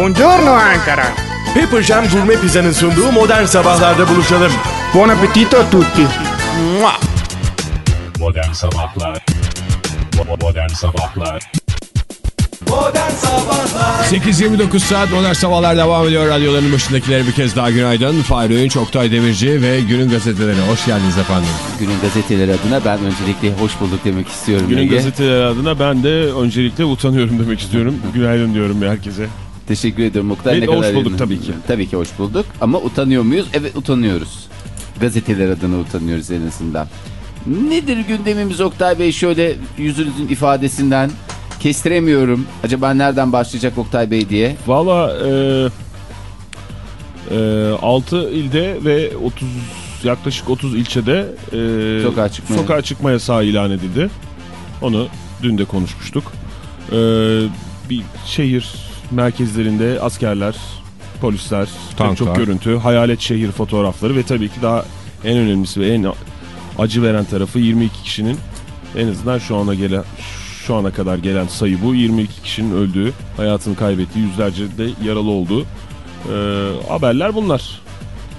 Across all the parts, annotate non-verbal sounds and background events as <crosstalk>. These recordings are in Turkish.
Buongiorno Ankara. Pepper Jam Gourmet Pizza'nın sunduğu modern sabahlarda buluşalım. Buon appetito a tutti. Mua! Modern Sabahlar Modern Sabahlar 8.29 saat Modern Sabahlar devam ediyor. Radyoların başındakilere bir kez daha günaydın. Fahri Öğünç, Oktay Demirci ve günün gazetelerine hoş geldiniz efendim. Günün gazeteleri adına ben öncelikle hoş bulduk demek istiyorum. Günün Ege. gazeteleri adına ben de öncelikle utanıyorum demek istiyorum. Günaydın diyorum herkese. Teşekkür ediyorum Oktay. Ve ne hoş kadar bulduk tabii ki. Tabii ki hoş bulduk ama utanıyor muyuz? Evet utanıyoruz. Gazeteler adına utanıyoruz en azından. Nedir gündemimiz Oktay Bey şöyle yüzünüzün ifadesinden kestiremiyorum. Acaba nereden başlayacak Oktay Bey diye. Valla e, e, 6 ilde ve 30 yaklaşık 30 ilçede e, Sokağa çıkmaya- sokağa çıkma yasağı ilan edildi. Onu dün de konuşmuştuk. E, bir şehir merkezlerinde askerler, polisler, Tanklar. çok görüntü, hayalet şehir fotoğrafları ve tabii ki daha en önemlisi ve en acı veren tarafı 22 kişinin en azından şu ana gelen şu ana kadar gelen sayı bu. 22 kişinin öldüğü, hayatını kaybettiği, yüzlerce de yaralı olduğu e, haberler bunlar.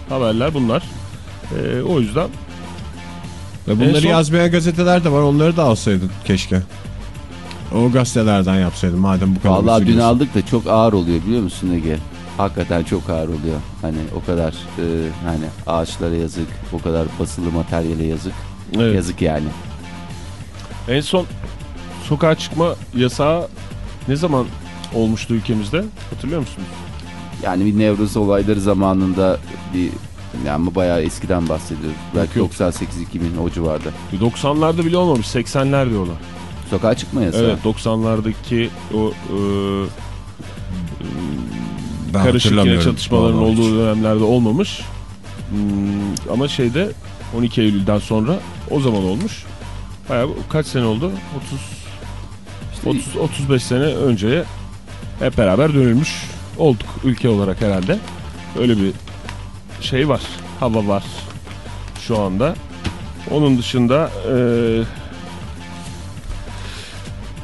Haberler bunlar. E, o yüzden Ve bunları son- yazmayan gazeteler de var. Onları da alsaydın keşke. O gazetelerden yapsaydın madem bu kadar. Vallahi dün aldık da çok ağır oluyor biliyor musun Ege? Hakikaten çok ağır oluyor. Hani o kadar e, hani ağaçlara yazık, o kadar basılı materyale yazık. evet. Yazık yani. en son sokağa çıkma yasağı ne zaman olmuştu ülkemizde? Hatırlıyor musunuz? Yani bir Nevruz olayları zamanında bir yani bayağı eskiden bahsediyoruz. Belki Yok, 98-2000 o civarda. 90'larda bile olmamış. 80'ler diyorlar. Sokağa çıkma yasağı. Evet 90'lardaki o e, Ben karışık yine çatışmaların Vallahi hiç. olduğu dönemlerde olmamış. Hmm, ama şeyde 12 Eylül'den sonra o zaman olmuş. Bayağı kaç sene oldu? 30 30 35 sene önceye hep beraber dönülmüş olduk ülke olarak herhalde. Öyle bir şey var. Hava var şu anda. Onun dışında eee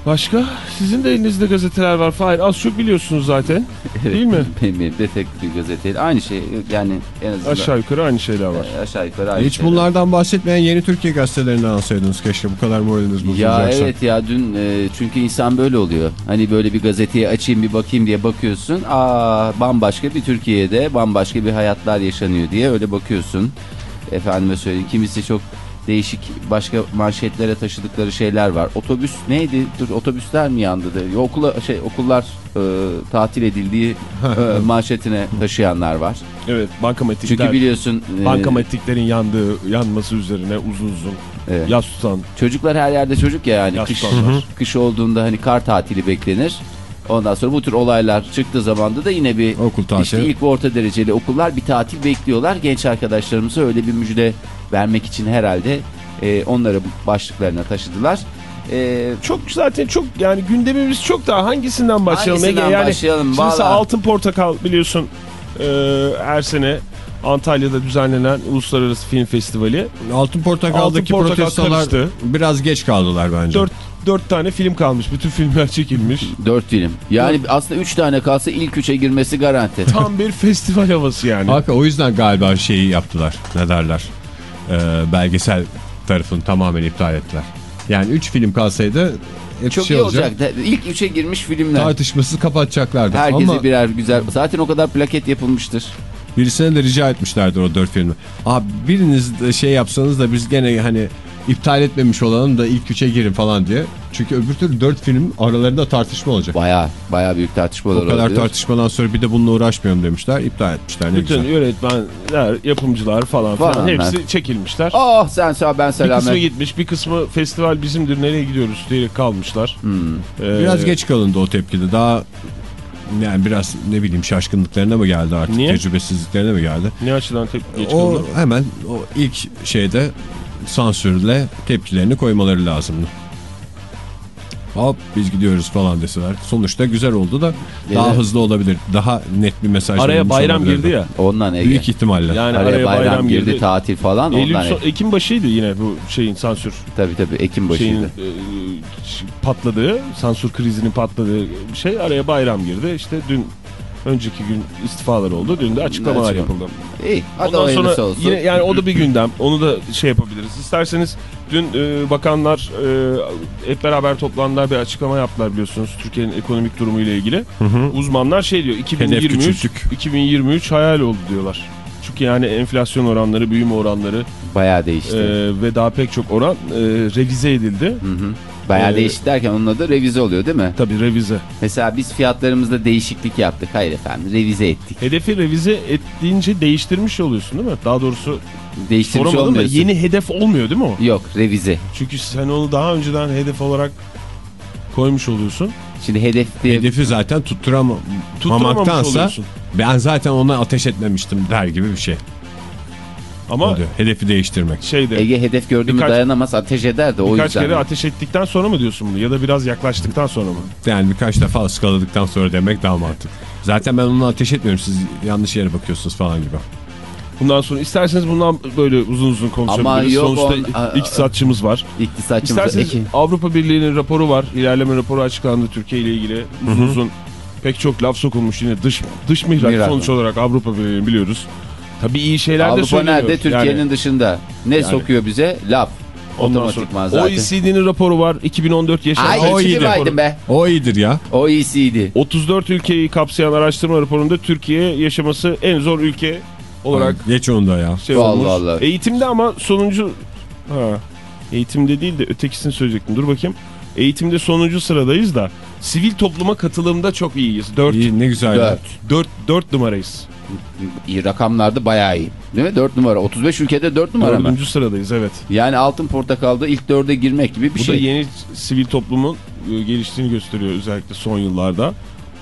Başka? Sizin de elinizde gazeteler var. Fahir az çok biliyorsunuz zaten. <laughs> Evet, Değil mi? <laughs> Benim, benim de tek bir gazete. Aynı şey yani en azından. Aşağı yukarı aynı şeyler var. e, aşağı yukarı aynı Hiç şeyler. bunlardan bahsetmeyen yeni Türkiye gazetelerinden alsaydınız keşke. Bu kadar moraliniz Ya bozulacaksa. evet ya dün e, çünkü insan böyle oluyor. Hani böyle bir gazeteyi açayım bir bakayım diye bakıyorsun. Aa bambaşka bir Türkiye'de bambaşka bir hayatlar yaşanıyor diye öyle bakıyorsun. Efendime söyleyeyim kimisi çok değişik başka manşetlere taşıdıkları şeyler var. Otobüs neydi? Dur otobüsler mi yandı? Da? Okula, şey, okullar e, tatil edildiği e, <laughs> manşetine taşıyanlar var. Evet bankamatikler. Çünkü biliyorsun e, Bankamatiklerin yandığı, yanması üzerine uzun uzun evet. yas tutan Çocuklar her yerde çocuk ya yani kış, <laughs> kış olduğunda hani kar tatili beklenir. Ondan sonra bu tür olaylar çıktığı zamanda da yine bir Okul tatili. işte ilk ve orta dereceli okullar bir tatil bekliyorlar. Genç arkadaşlarımıza öyle bir müjde vermek için herhalde e, onları başlıklarına taşıdılar. E, Çok zaten çok yani gündemimiz çok daha hangisinden başlayalım Hangisinden Ege? Yani başlayalım? şimdi Vallahi. Altın Portakal biliyorsun e, her sene Antalya'da düzenlenen Uluslararası Film Festivali. Altın Portakal'daki Altın Portakal protestolar karıştı. biraz geç kaldılar bence. Dört, dört tane film kalmış. Bütün filmler çekilmiş. dört film. Yani aslında üç tane kalsa ilk üçe girmesi garanti. Tam bir festival havası yani. Hakikaten o yüzden galiba şeyi yaptılar. Ne derler? Ee, belgesel tarafını tamamen iptal ettiler. Yani 3 film kalsaydı hep Çok şey iyi olacak. olacak. İlk üçe girmiş filmler. Tartışmasız kapatacaklardı. Herkese Ama birer güzel. Zaten o kadar plaket yapılmıştır. birisine de rica etmişlerdir o 4 filmi. Abi biriniz de şey yapsanız da biz gene hani iptal etmemiş olalım da ilk 3'e girin falan diye. Çünkü öbür türlü 4 film aralarında tartışma olacak. Baya baya büyük tartışmalar O kadar olabilir. tartışmadan sonra bir de bununla uğraşmayalım demişler. iptal etmişler. Ne Bütün güzel. yönetmenler, yapımcılar falan filan hepsi çekilmişler. Oh sen sağ ben bir kısmı selamet. gitmiş, bir kısmı festival bizimdir nereye gidiyoruz diye kalmışlar. Hmm. Ee, Biraz geç kalındı o tepkide. Daha yani biraz ne bileyim şaşkınlıklarına mı geldi artık? Niye? Tecrübesizliklerine mi geldi? Ne açıdan geç o hemen o ilk şeyde sansürle tepkilerini koymaları lazımdı. Hop biz gidiyoruz falan deseler. Sonuçta güzel oldu da daha Evet. hızlı olabilir. Daha net bir mesaj Araya bayram girdi ya. Ondan Ege. Büyük ihtimalle. Yani Araya, bayram, girdi, tatil falan. Eylül ondan son- Ekim başıydı yine bu şeyin sansür Tabii tabii Ekim şeyin başıydı. e, patladığı, sansür krizinin patladığı şey araya bayram girdi. İşte dün Önceki gün istifalar oldu. Dün de açıklamalar Açıklama. yapıldı. İyi hadi Ondan sonra olsun. yine yani o da bir gündem. Onu da şey yapabiliriz. İsterseniz dün e, bakanlar e, hep beraber toplandılar bir açıklama yaptılar biliyorsunuz Türkiye'nin ekonomik durumu ile ilgili. Uzmanlar şey diyor 2023 küçülttük. 2023 hayal oldu diyorlar. Çünkü yani enflasyon oranları, büyüme oranları Bayağı değişti. e, ve daha pek çok oran e, revize edildi. Hı hı. Bayağı Ee, değişti derken onun adı revize oluyor değil mi? Tabii revize. Mesela biz fiyatlarımızda değişiklik yaptık. Hayır efendim revize ettik. Hedefi revize ettiğince değiştirmiş oluyorsun değil mi? Daha doğrusu Değiştirmiş soramadım da olmuyorsun. yeni hedef olmuyor değil mi o? Yok revize. Çünkü sen onu daha önceden hedef olarak koymuş oluyorsun. Şimdi hedef diye Hedefi zaten tutturamamaktansa ben zaten ona ateş etmemiştim der gibi bir şey. Ama Oluyor. Hedefi değiştirmek. şeyde Ege hedef gördü mü Birkaç- dayanamaz ateş eder de o birkaç yüzden. kere ateş ettikten sonra mı diyorsun bunu? Ya da biraz yaklaştıktan sonra mı? Yani birkaç defa ıskaladıktan sonra demek daha mantıklı. Zaten ben onu ateş etmiyorum. Siz yanlış yere bakıyorsunuz falan gibi. Bundan sonra isterseniz bundan böyle uzun uzun konuşabiliriz. Ama yok Sonuçta on- a- iktisatçımız var. İktisatçımız İsterseniz Ege. Avrupa Birliği'nin raporu var. İlerleme raporu açıklandı Türkiye ile ilgili. Uzun uzun pek çok laf sokulmuş yine dış dış mihrak Mihrak. sonuç olarak Avrupa Birliği'ni biliyoruz. Tabii iyi şeyler de Avrupa söyleniyor. nerede? Türkiye'nin Yani dışında. Ne sokuyor bize? Laf. ondan sonra zaten. OECD'nin raporu var. 2014 yaşında. Ay O içimi iyidir. baydım be. O iyidir ya. OECD. 34 ülkeyi kapsayan araştırma raporunda Türkiye yaşaması en zor ülke olarak Geç onu da ya. şey Allah olmuş. Allah. Eğitimde ama sonuncu ha eğitimde değil de ötekisini söyleyecektim. Dur bakayım. Eğitimde sonuncu sıradayız da sivil topluma katılımda çok iyiyiz. 4 İyi, ne güzel. ya. 4. 4 4 numarayız. İyi rakamlarda bayağı iyi. Değil mi? 4 numara. 35 ülkede 4 numara mı? Dördüncü sıradayız evet. Yani altın portakalda ilk 4'e girmek gibi bir Bu şey. da yeni sivil toplumun e, geliştiğini gösteriyor özellikle son yıllarda.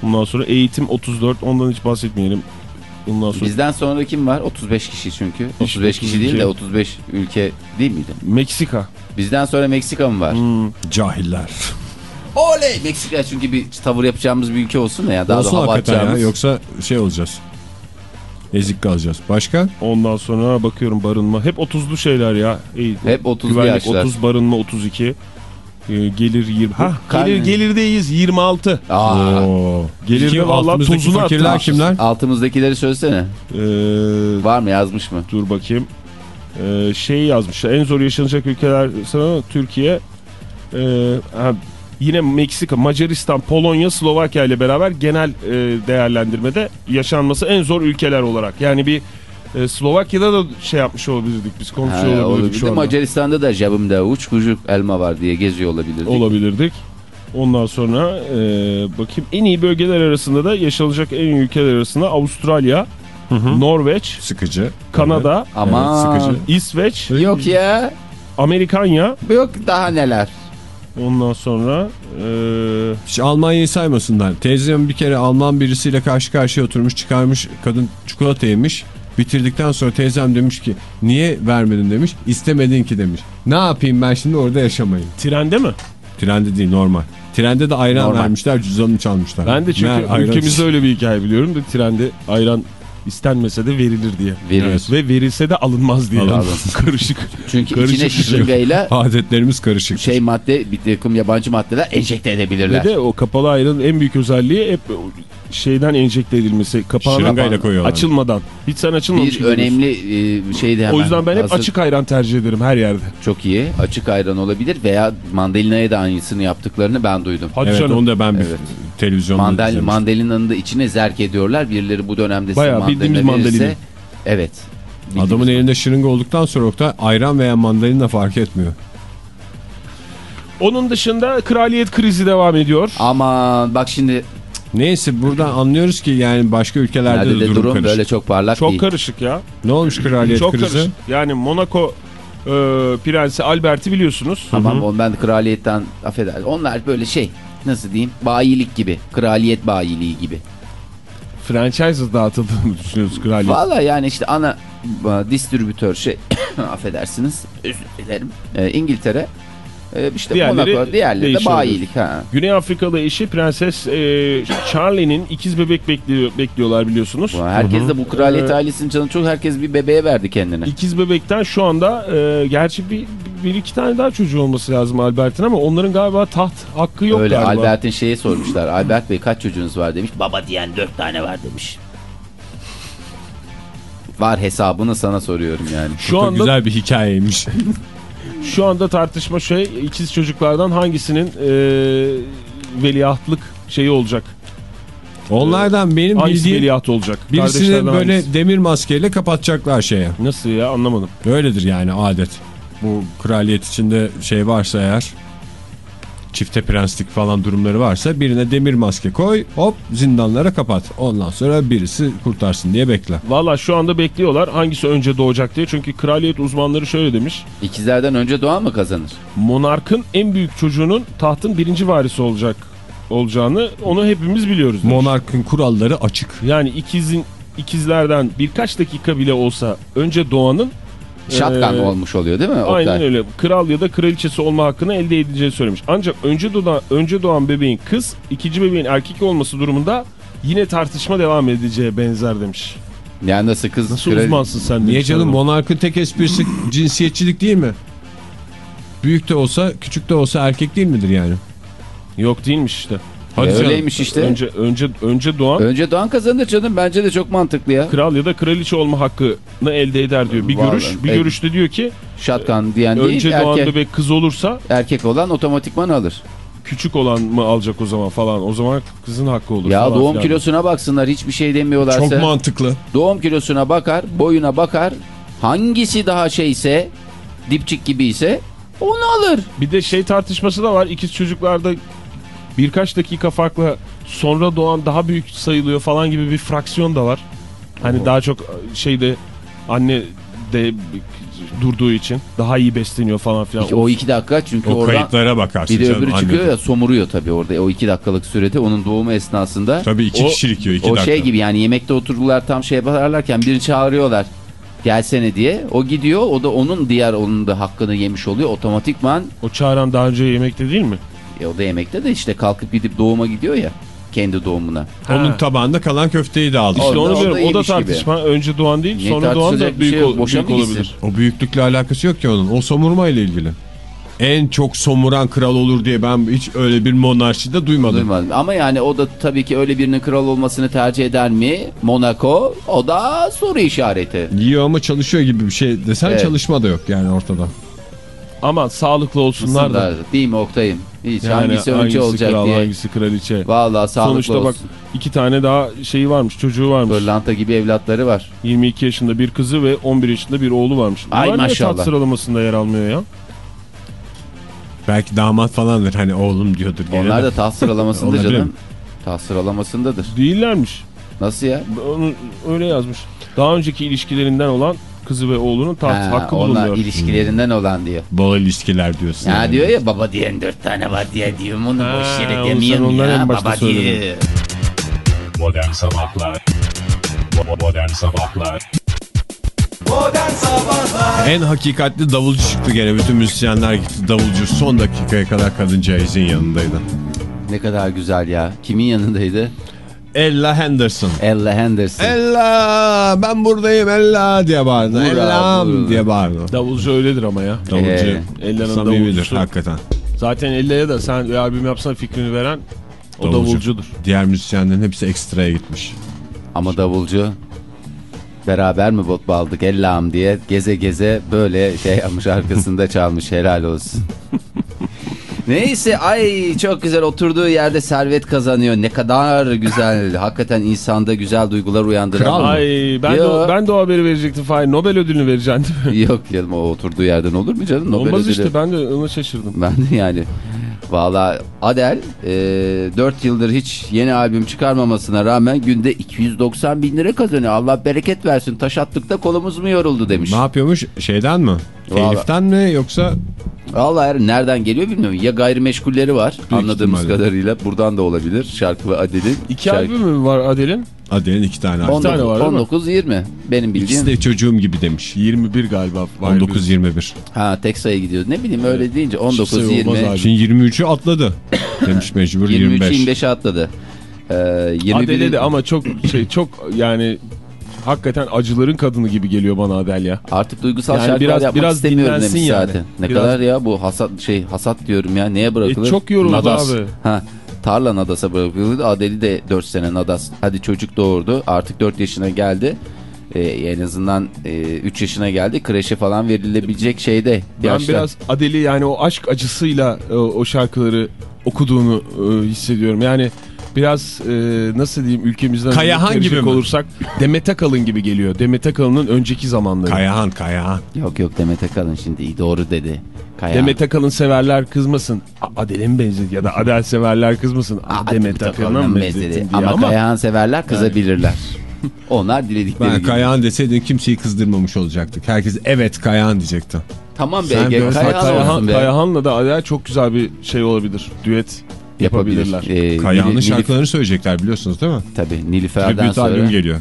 Bundan sonra eğitim 34 ondan hiç bahsetmeyelim. Bundan sonra Bizden sonra kim var? 35 kişi çünkü. 35 kişi değil de 35 ülke değil miydi? Meksika. Bizden sonra Meksika mı var? Hmm. Cahiller. Oley! Meksika çünkü bir tavır yapacağımız bir ülke olsun ya. Daha Olsun da hava hakikaten ya. atacağımız. Yoksa şey olacağız. Ezik kalacağız. Başka? Ondan sonra bakıyorum hep 30'lu şeyler ya. İyi. Hep 30'lu Güvenlik yaşlar. 30 barınma 32. Ee, gelir 20. Ha, gelir gelirdeyiz 26. Aa, Oo. Gelirde tozunu fakirler atmışız. kimler? altımızdakileri söylesene. Ee, Var mı yazmış mı? dur bakayım. Ee, şey yazmışlar. En zor yaşanacak ülkeler sana Türkiye. Ee, ha, yine Meksika, Macaristan, Polonya, Slovakya ile beraber genel e, değerlendirmede yaşanması en zor ülkeler olarak. Yani bir e, Slovakya'da da şey yapmış olabilirdik biz Ha, konuşuyor olabilirdik olabilir. şu anda. Macaristan'da da cebimde uç kucuk elma var diye geziyor olabilirdik. olabilirdik. Ondan sonra e, bakayım en iyi bölgeler arasında da yaşanacak en iyi ülkeler arasında Avustralya, Norveç, Sıkıcı. Kanada, Ama Evet, sıkıcı. İsveç, yok ya. Amerikanya. Yok daha neler. Ondan sonra e, Hiç Almanya'yı saymasınlar. Teyzem bir kere Alman birisiyle karşı karşıya oturmuş çıkarmış kadın çikolata yemiş. Bitirdikten sonra teyzem demiş ki niye vermedin demiş. İstemedin ki demiş. Ne yapayım ben şimdi orada yaşamayayım. trende mi? Trende değil normal. Trende de ayran Normal. vermişler cüzdanını çalmışlar. Ben de çünkü ayran- ülkemizde öyle bir hikaye biliyorum da trende ayran istenmese de verilir diye. Verilir. Ve verilse de alınmaz diye. Alınmaz. <laughs> Karışık. Çünkü Karışık içine şey. şırıngayla Adetlerimiz karışık. şey madde bir takım yabancı maddeler enjekte edebilirler. Ve de o kapalı ayranın en büyük özelliği hep şeyden enjekte edilmesi. Kapağına Şırıngayla koyuyorlar. açılmadan. Hiç sen açılmamış bir önemli e, şey de hemen. O yüzden ben hep hazır- açık ayran tercih ederim her yerde. Çok iyi. Açık ayran olabilir veya mandalinaya da aynısını yaptıklarını ben duydum. Hadi Evet canım. onu da ben bir Evet. Televizyonda Mandal, izlemiştim. mandalinanın da içine zerk ediyorlar. Birileri bu dönemde Bayağı mandalina bildiğimiz mandalina. verirse- Evet. Bildiğimiz Adamın elinde şırınga olduktan sonra Oktay ayran veya mandalina fark etmiyor. Onun dışında kraliyet krizi devam ediyor. Aman bak şimdi Neyse buradan anlıyoruz ki yani başka ülkelerde nerede de de durum, durum karışık. böyle çok parlak Çok değil. karışık ya. Ne olmuş kraliyet Çok krizi? karışık. Yani Monaco e, prensi Albert'i biliyorsunuz. Tamam onu ben de kraliyetten affeder. Onlar böyle şey nasıl diyeyim bayilik gibi. Kraliyet bayiliği gibi. Franchise dağıtıldığını düşünüyoruz kraliyet. Valla yani işte ana distribütör şey <coughs> affedersiniz özür dilerim. E, İngiltere E, işte Diğerleri Monaco, diğerleri de bayilik. Ha. Güney Afrikalı eşi Prenses e, Charlie'nin ikiz bebek bekliyor, bekliyorlar biliyorsunuz. Herkes de bu kraliyet Ee, ailesinin canı çok herkes bir bebeğe verdi kendine. İkiz bebekten şu anda e, gerçi bir, bir iki tane daha çocuğu olması lazım Albert'in ama onların galiba taht hakkı yok Öyle galiba. Albert'in şeye sormuşlar. Albert Bey kaç çocuğunuz var demiş. Baba diyen dört tane var demiş. Var hesabını sana soruyorum yani. Şu Çok anda güzel bir hikayeymiş. <laughs> şu anda tartışma şey ikiz çocuklardan hangisinin e, veliahtlık şeyi olacak? Onlardan benim Hangisi bildiğim veliaht olacak? birisini böyle hangisi? demir maskeyle kapatacaklar şeye. Nasıl ya anlamadım. Öyledir yani adet. Bu kraliyet içinde şey varsa eğer çifte prenslik falan durumları varsa birine demir maske koy hop zindanlara kapat. Ondan sonra birisi kurtarsın diye bekle. Valla şu anda bekliyorlar hangisi önce doğacak diye. Çünkü kraliyet uzmanları şöyle demiş. İkizlerden önce doğan mı kazanır? Monarkın en büyük çocuğunun tahtın birinci varisi olacak olacağını onu hepimiz biliyoruz. demiş. Monarkın kuralları açık. Yani ikizin ikizlerden birkaç dakika bile olsa önce doğanın Şatkan Ee, olmuş oluyor değil mi? Oktay? Aynen öyle. Kral ya da kraliçesi olma hakkını elde edeceği söylemiş. Ancak önce doğan, önce doğan bebeğin kız, ikinci bebeğin erkek olması durumunda yine tartışma devam edeceğe benzer demiş. Yani nasıl kız? Nasıl kral- uzmansın sen? Niye demiş canım monarkın tek esprisi <laughs> cinsiyetçilik değil mi? Büyük de olsa küçük de olsa erkek değil midir yani? Yok değilmiş işte. Hadi E, canım. öyleymiş işte. Önce, Önce önce önce doğan doğan kazanır canım. Bence de çok mantıklı ya. kral ya da kraliçe olma hakkını elde eder diyor. Bir Vallahi. görüş, bir E- görüşte diyor ki Şatkan diyen önce değil doğan erkek, bebek kız olursa erkek olan otomatikman alır. küçük olan mı alacak o zaman falan. O zaman kızın hakkı olur. Ya falan doğum filan. kilosuna baksınlar hiçbir şey demiyorlarsa. Çok mantıklı. Doğum kilosuna bakar, boyuna bakar. Hangisi daha şeyse, dipçik gibi ise onu alır. Bir de şey tartışması da var. İkiz çocuklarda birkaç dakika farklı sonra doğan daha büyük sayılıyor falan gibi bir fraksiyon da var. Hani daha çok şeyde anne de durduğu için daha iyi besleniyor falan filan. O iki dakika çünkü O oradan kayıtlara bakarsın bir de canım, öbürü çıkıyor annede. ya somuruyor tabii orada. O iki dakikalık sürede onun doğumu esnasında. Tabii iki O- kişilik yiyor iki o dakika. şey gibi yani yemekte otururlar tam şey yaparlarken birini çağırıyorlar. Gelsene diye. O gidiyor o da onun diğer onun da hakkını yemiş oluyor. Otomatikman O çağıran daha önce yemekte değil mi? E, o da yemekte de işte kalkıp gidip doğuma gidiyor ya. Kendi doğumuna. Onun Ha. tabağında kalan köfteyi de aldı. İşte O da- onu diyorum. O da iyiymiş gibi. tartışma. Önce doğan değil Niye sonra doğan da büyük, şey yok, ol- boşa büyük gitsin? olabilir. O büyüklükle alakası yok ki onun. O somurma ile ilgili. En çok somuran kral olur diye ben hiç öyle bir monarşide duymadım. Duymadım. Ama yani o da tabii ki öyle birinin kral olmasını tercih eder mi? Monaco o da soru işareti. Yiyor ama çalışıyor gibi bir şey desen Evet. çalışma da yok yani ortada. Ama sağlıklı olsunlar da. Değil mi Oktay'ım? Hiç Yani hangisi önce hangisi olacak kral, diye. hangisi kraliçe. Vallahi sağlıklı Sonuçta olsun. bak iki tane daha şeyi varmış çocuğu varmış. Pırlanta gibi evlatları var. 22 yaşında bir kızı ve 11 yaşında bir oğlu varmış. Ay Bunlar niye maşallah. tat sıralamasında yer almıyor ya? Belki damat falandır hani oğlum diyordur. gene Onlar de. da taht sıralamasında <laughs> canım. Taht sıralamasındadır. Değillermiş. Nasıl ya? Onu öyle yazmış. Daha önceki ilişkilerinden olan kızı ve oğlunun taht Ha, hakkı onlar bulunuyor. ilişkilerinden olan diyor. Bol ilişkiler diyorsun. Ya yani. diyor ya baba diyen dört tane var diye diyor onu Ha, boş yere demiyorum ya baba diye. Modern Sabahlar Modern Sabahlar En hakikatli davulcu çıktı gene. Bütün müzisyenler gitti. Davulcu son dakikaya kadar kadıncağızın yanındaydı. Ne kadar güzel ya. Kimin yanındaydı? Ella Henderson. Ella Henderson. Ella ben buradayım Ella diye bağırdı. Bura, Ellam diye bağırdı. Davulcu öyledir ama ya. Davulcu Ee, Ella'nın davulcusu. hakikaten. Zaten Ella'ya da sen bir albüm yapsan fikrini veren o Davulcu. davulcudur. Diğer müzisyenlerin hepsi ekstraya gitmiş. Ama davulcu beraber mi bot aldık Ellam diye geze geze böyle şey yapmış arkasında çalmış helal olsun. <laughs> Neyse ay çok güzel oturduğu yerde servet kazanıyor. Ne kadar güzel. Hakikaten insanda güzel duygular uyandıran. Kral mı? Ay ben de, ben de o haberi verecektim Fahir. Nobel ödülünü mi? Yok canım o oturduğu yerden olur mu canım? Nobel Olmaz ödülü. işte ben de ona şaşırdım. Ben de yani. Valla Adele e, 4 yıldır hiç yeni albüm çıkarmamasına rağmen günde 290 bin lira kazanıyor. Allah bereket versin taş attıkta kolumuz mu yoruldu demiş. Ne yapıyormuş? Şeyden mi? Vallahi- Teliften mi yoksa Vallahi nereden geliyor bilmiyorum. Ya gayrimeşgulleri var anladığımız ihtimalle. kadarıyla. Buradan da olabilir. Şarkı ve Adil'in. İki Şarkı- albüm mü var Adele'in? Adele'nin iki tane. albüm. 19, tane var değil mi? 19 20 benim bildiğim. İkisi de çocuğum gibi demiş. 21 galiba. var 19-21. Ha tek sayı gidiyor. Ne bileyim öyle deyince 19 sayı olmaz 20 abi. Şimdi 23'ü atladı. <coughs> Demiş mecbur 23 25. 25'e atladı. Ee, 21 Adele de ama çok şey çok yani hakikaten acıların kadını gibi geliyor bana Adele ya. Artık duygusal Yani şarkılar biraz- yapmak biraz istemiyorum demiş yani. zaten. Ne Biraz- kadar ya bu hasat şey hasat diyorum ya neye bırakılır? E, çok yoruldu Nadas. abi. Ha, tarla Nadas'a bırakıldı. Adeli de 4 sene Nadas. Hadi çocuk doğurdu. Artık 4 yaşına geldi. Ee, en azından 3 yaşına geldi. Kreşe falan verilebilecek şeyde. Ben yaşta. biraz Adele'i yani o aşk acısıyla e, o şarkıları okuduğunu e, hissediyorum. Yani biraz e, nasıl diyeyim ülkemizden Kayahan gibi mi? olursak Demet Akalın gibi geliyor. Demet Akalın'ın önceki zamanları. Kayahan Kayahan. Yok yok Demet Akalın şimdi iyi doğru dedi. Kaya. Demet Akalın severler kızmasın. A- Adele mi benzedi ya da Adele severler kızmasın. Aa, Demet Akalın'a mı benzedi. Ama, Ama, Kayahan severler kızabilirler. <laughs> Onlar diledikleri Ben gibi. Kayahan deseydin kimseyi kızdırmamış olacaktık. Herkes evet Kayahan diyecekti. Tamam be Kayahan, Kayahan, be. Kayahan'la da Adele çok güzel bir şey olabilir. Düet yapabilir. yapabilirler. Ee, Kayahan'ın şarkılarını söyleyecekler biliyorsunuz değil mi? Tabii Nilüfer'den Tribute sonra. albüm geliyor.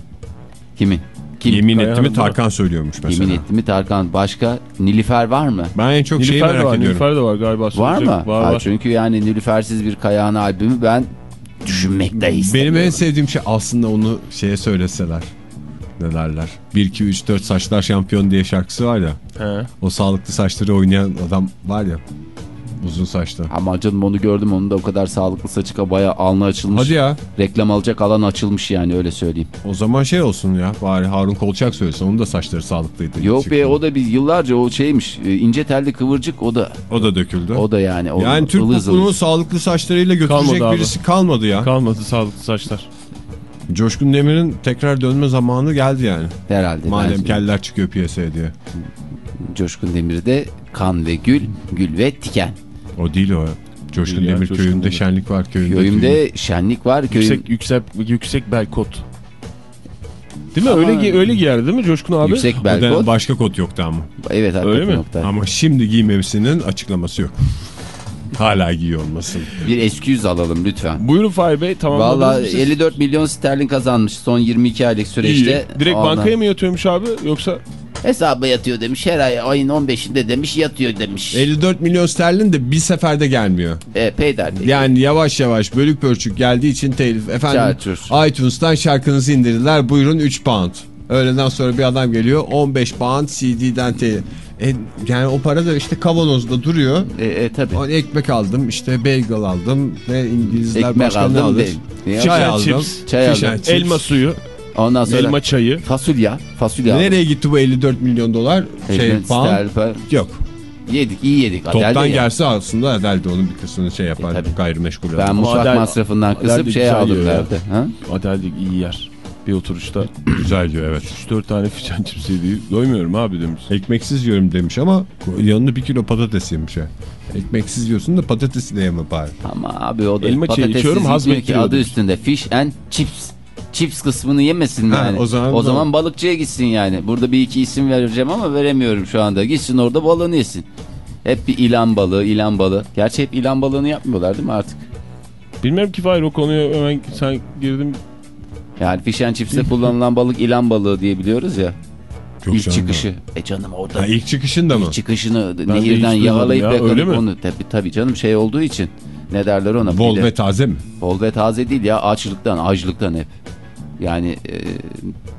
Kimin? Kim? Yemin etti mi Tarkan söylüyormuş mesela. Yemin etti mi Tarkan? Başka Nilüfer var mı? Ben en çok şeyi Nilüfer de merak var, ediyorum. Nilüfer de var galiba. Var mı? Var Ha, var. çünkü yani Nilüfer'siz bir Kayahan albümü ben düşünmek dahi Benim istemiyorum. en sevdiğim şey aslında onu şeye söyleseler. Ne derler? 1 2 3 4 saçlar şampiyon diye şarkısı var ya. He. O sağlıklı saçları oynayan adam var ya. Uzun saçlı. Ama canım onu gördüm onun da o kadar sağlıklı saçı bayağı alnı açılmış. Hadi ya. Reklam alacak alan açılmış yani öyle söyleyeyim. O zaman şey olsun ya. Bari Harun Kolçak söylesin. Onun da saçları sağlıklıydı. Yok be o da bir yıllarca o şeymiş e, ince telli kıvırcık o da O da döküldü. o da yani. O, yani Türk toplumunun sağlıklı saçlarıyla götürecek Kalmadı abi. birisi kalmadı ya. Kalmadı sağlıklı saçlar. Coşkun Demir'in tekrar dönme zamanı geldi yani. Herhalde. Madem keller çıkıyor piyasaya diye. Coşkun Demir'de kan ve gül, gül ve tiken. O değil o. Coşkun Değil ya, Demir Coşkun köyünde Demir. şenlik var köyünde. düğün. Köyümde şenlik var. Köyüm... Yüksek yüksek yüksek bel kot. Değil mi? Ama- Öyle gi- öyle giyerdi değil mi Coşkun abi? Yüksek O dönem belkot. başka kot yoktu ama. Evet Öyle mi? nokta. Ama şimdi giymemesinin açıklaması yok. <laughs> Hala giyiyor olmasın. Bir esküz alalım lütfen. Buyurun Fahir Bey tamamladınız Valla mı siz? 54 milyon sterlin kazanmış son 22 aylık süreçte. İyi. Direkt Ondan- bankaya mı yatıyormuş abi yoksa Hesaba yatıyor demiş. Her ay ayın 15'inde demiş yatıyor demiş. 54 milyon sterlin de bir seferde gelmiyor. E, peyder değil. Yani yavaş yavaş bölük pörçük geldiği için telif. Efendim Çarçur. iTunes'tan şarkınızı indirdiler buyurun 3 pound. Öğleden sonra bir adam geliyor 15 pound CD'den telif. E, yani o para da işte kavanozda duruyor. E, e tabi. O ekmek aldım işte bagel aldım ve İngilizler Ekmek başka ne aldım alır? Ne Çay Fish and aldım. Çay aldım. and chips. elma suyu, Ondan sonra elma çayı? fasulye. Fasulye aldım. Nereye gitti bu 54 milyon dolar? Şey pound yok. Yedik iyi yedik. Adel Toptan gelse aslında Adel de onun bir kısmını şey yapar. E, tabii. gayrimeşgul Ben alır. mutfak Adel- masrafından Adel kısıp şey güzel aldım. Ha? Adel de iyi yer. Bir oturuşta <clears throat> güzel diyor evet. 3-4 tane fish and chips yedi. Doymuyorum abi demiş. Ekmeksiz yiyorum demiş ama yanında bir kilo patates yemiş ya. Ekmeksiz yiyorsun da patatesi de yeme bari. Ama abi o da Elma çayı patatessiz içiyorum, ki adı üstünde fish and chips. Chips kısmını yemesin Ha, yani. o zaman- o zaman balıkçıya gitsin yani. Burada bir iki isim vereceğim ama veremiyorum şu anda. Gitsin orada balığını yesin. Hep bir ilan balığı, ilan balığı. Gerçi hep ilan balığını yapmıyorlar değil mi artık? Bilmiyorum ki Fahir o konuya hemen sen girdin. Yani and chips'te kullanılan balık ilan balığı diye biliyoruz ya. Yok ilk canım. çıkışı. E canım orada Ha, ilk çıkışında mı? ilk çıkışını de nehirden yağlayıp ya, yakalayıp onu. Tabii, tabii canım şey olduğu için. Ne derler ona? Bol Bir de- ve taze mi? Bol ve taze değil ya açlıktan, açlıktan hep. Yani e,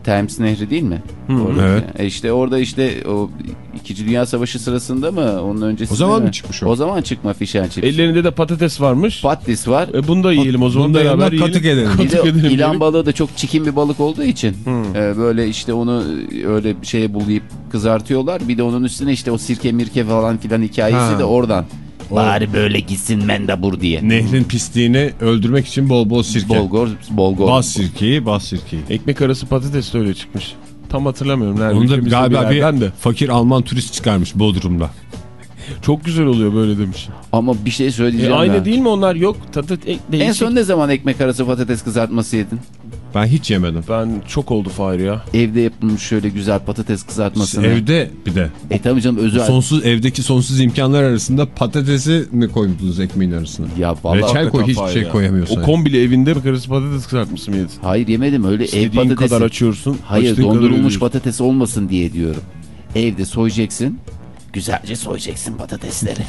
Thames Nehri değil mi? Orada. evet. E işte orada işte o İkinci Dünya Savaşı sırasında mı? Onun öncesinde O zaman mi? mı çıkmış o? O zaman çıkma and chips. Ellerinde de patates varmış. Patlis var. E bunu da yiyelim o zaman Bunu da beraber yiyelim. katık edelim. Bir de Katık edelim ilan diyelim. balığı da çok çikin bir balık olduğu için e, böyle işte onu öyle bir şeye bulayıp kızartıyorlar. Bir de onun üstüne işte o sirke mirke falan filan hikayesi Ha. de oradan. Bari böyle gitsin mendabur diye. Nehrin pisliğini öldürmek için bol bol sirke. Bolgor, bolgor. Bas sirkeyi, bas sirkeyi. Ekmek arası patates de öyle çıkmış. Tam hatırlamıyorum. Nerede? Onu da galiba bir yerden de. fakir Alman turist çıkarmış Bodrum'da. Çok güzel oluyor böyle demiş. Ama bir şey E, söyleyeceğim aynı ben. değil mi onlar? Yok tadı e, değişik. En son ne zaman ekmek arası patates kızartması yedin? Ben hiç yemedim. Ben çok oldu Fahir ya. Evde yapılmış şöyle güzel patates kızartmasını. Evde bir de. E tabii canım özü Sonsuz evdeki sonsuz imkanlar arasında patatesi mi koydunuz ekmeğin arasına? Ya vallahi Reçel koy hiçbir şey ya. koyamıyorsun. O yani. kombili evinde karısı patates kızartması mı yedin? Hayır yemedim öyle ev İstediğin patatesi. kadar açıyorsun. Hayır dondurulmuş patates olmasın diye diyorum. Evde soyacaksın. Güzelce soyacaksın patatesleri.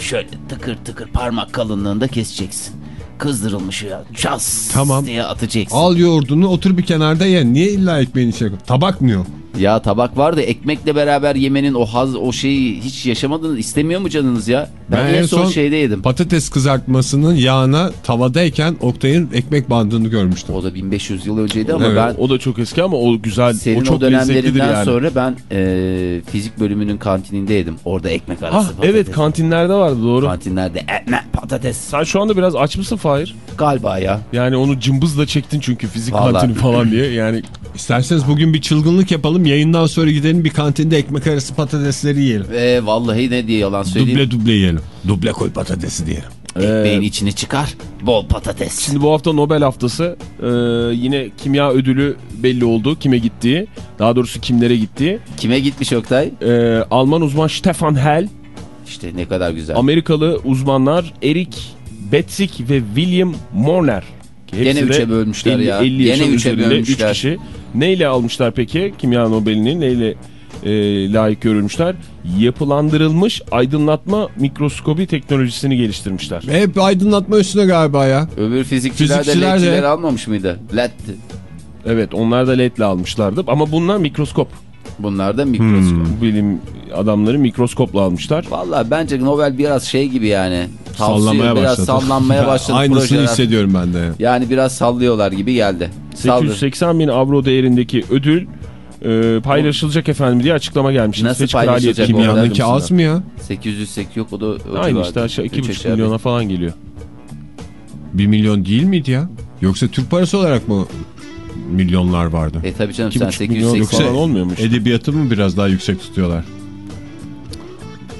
Şöyle tıkır tıkır parmak kalınlığında keseceksin. Kızdırılmış ya. Cas Tamam. diye atacaksın. Al yoğurdunu otur bir kenarda ye. Niye illa ekmeğin içine koy? Tabak mı yok? Ya tabak var da ekmekle beraber yemenin o haz o şeyi hiç yaşamadınız istemiyor mu canınız ya? Ben, en, son, şeyde yedim. Patates kızartmasının yağına tavadayken Oktay'ın ekmek bandını görmüştüm. O da 1500 yıl önceydi ama Evet, ben O da çok eski ama o güzel, senin o o, çok lezzetlidir dönemlerinden yani. sonra ben e, fizik bölümünün kantininde yedim. Orada ekmek arası Ah patates. evet kantinlerde vardı doğru. Kantinlerde ekmek patates Sen şu anda biraz aç mısın Fahir? galiba ya. Yani onu cımbızla çektin çünkü fizik Vallahi. kantini falan diye. Yani İsterseniz bugün bir çılgınlık yapalım. Yayından sonra gidelim bir kantinde ekmek arası patatesleri yiyelim. Ve vallahi ne diye yalan söyleyeyim. Duble duble yiyelim. Duble koy patatesi diyelim. Ekmeğin içini çıkar. Bol patates. Şimdi bu hafta Nobel haftası Ee, yine kimya ödülü belli oldu kime gittiği. Daha doğrusu kimlere gittiği. Kime gitmiş Oktay? Ee, Alman uzman Stefan Hell, İşte ne kadar güzel. Amerikalı uzmanlar Erik Betzig ve William Morner. Hepsi Gene üçe bölmüşler 50, ya. 50 Gene üçe üzerinde 3 bölmüşler. kişi. Neyle almışlar peki kimya Nobel'ini? Neyle e, layık görülmüşler? Yapılandırılmış aydınlatma mikroskobi teknolojisini geliştirmişler. Hep aydınlatma üstüne galiba ya. Öbür fizikçiler, Fizikçiler de de- almamış mıydı? LED. Evet onlar da ledle almışlardı ama bunlar mikroskop. Bunlar da mikroskop. Bu bilim adamları mikroskopla almışlar. Vallahi bence Nobel biraz şey gibi yani. Tavsiye, Sallamaya biraz başladı. sallanmaya <laughs> başladı Aynısını projeler. hissediyorum ben de. Yani biraz sallıyorlar gibi geldi. Saldı. 880 bin avro değerindeki ödül e, paylaşılacak efendim diye açıklama gelmiş. Nasıl İsveç paylaşılacak Kimyanınki az mı ya? 808 yok o da o Aynı işte aşağı Üç 2,5 aşağı milyona falan geliyor. 1 milyon değil miydi ya? Yoksa Türk parası olarak mı milyonlar vardı? E tabii canım sen 2,5 milyon 808 falan olmuyormuş. Edebiyatı mı biraz daha yüksek tutuyorlar?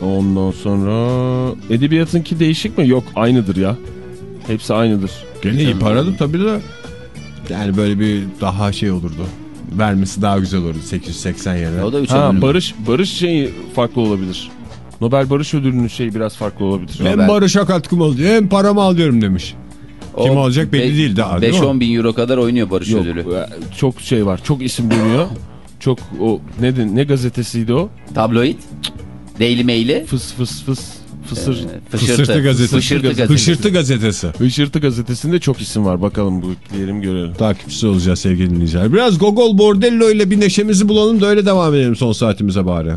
Ondan sonra edebiyatınki değişik mi? Yok aynıdır ya. Hepsi aynıdır. Gene iyi paradı tabii de. Yani böyle bir daha şey olurdu. Vermesi daha güzel olurdu 880 yerine. O da 3 Ha barış barış şeyi farklı olabilir. Nobel Barış Ödülü'nün şeyi biraz farklı olabilir. Hem Nobel. barışa katkım oldu hem paramı alıyorum demiş. Kim olacak belli değil daha, değil mi? 5-10 bin euro kadar oynuyor Barış Yok, Ödülü. e, çok şey var. Çok isim dönüyor. Çok o ne ne gazetesiydi o? Tabloid. Daily Mail'i. Fıs fıs fıs fısır. Ee, Fışırtı gazetesi. Fışırtı gazetesi. Fışırtı gazetesi. Hışırtı gazetesinde çok isim var. Bakalım bu diyelim görelim. Takipçisi olacağız sevgili dinleyiciler. Biraz Gogol Bordello ile bir neşemizi bulalım da öyle devam edelim son saatimize bari.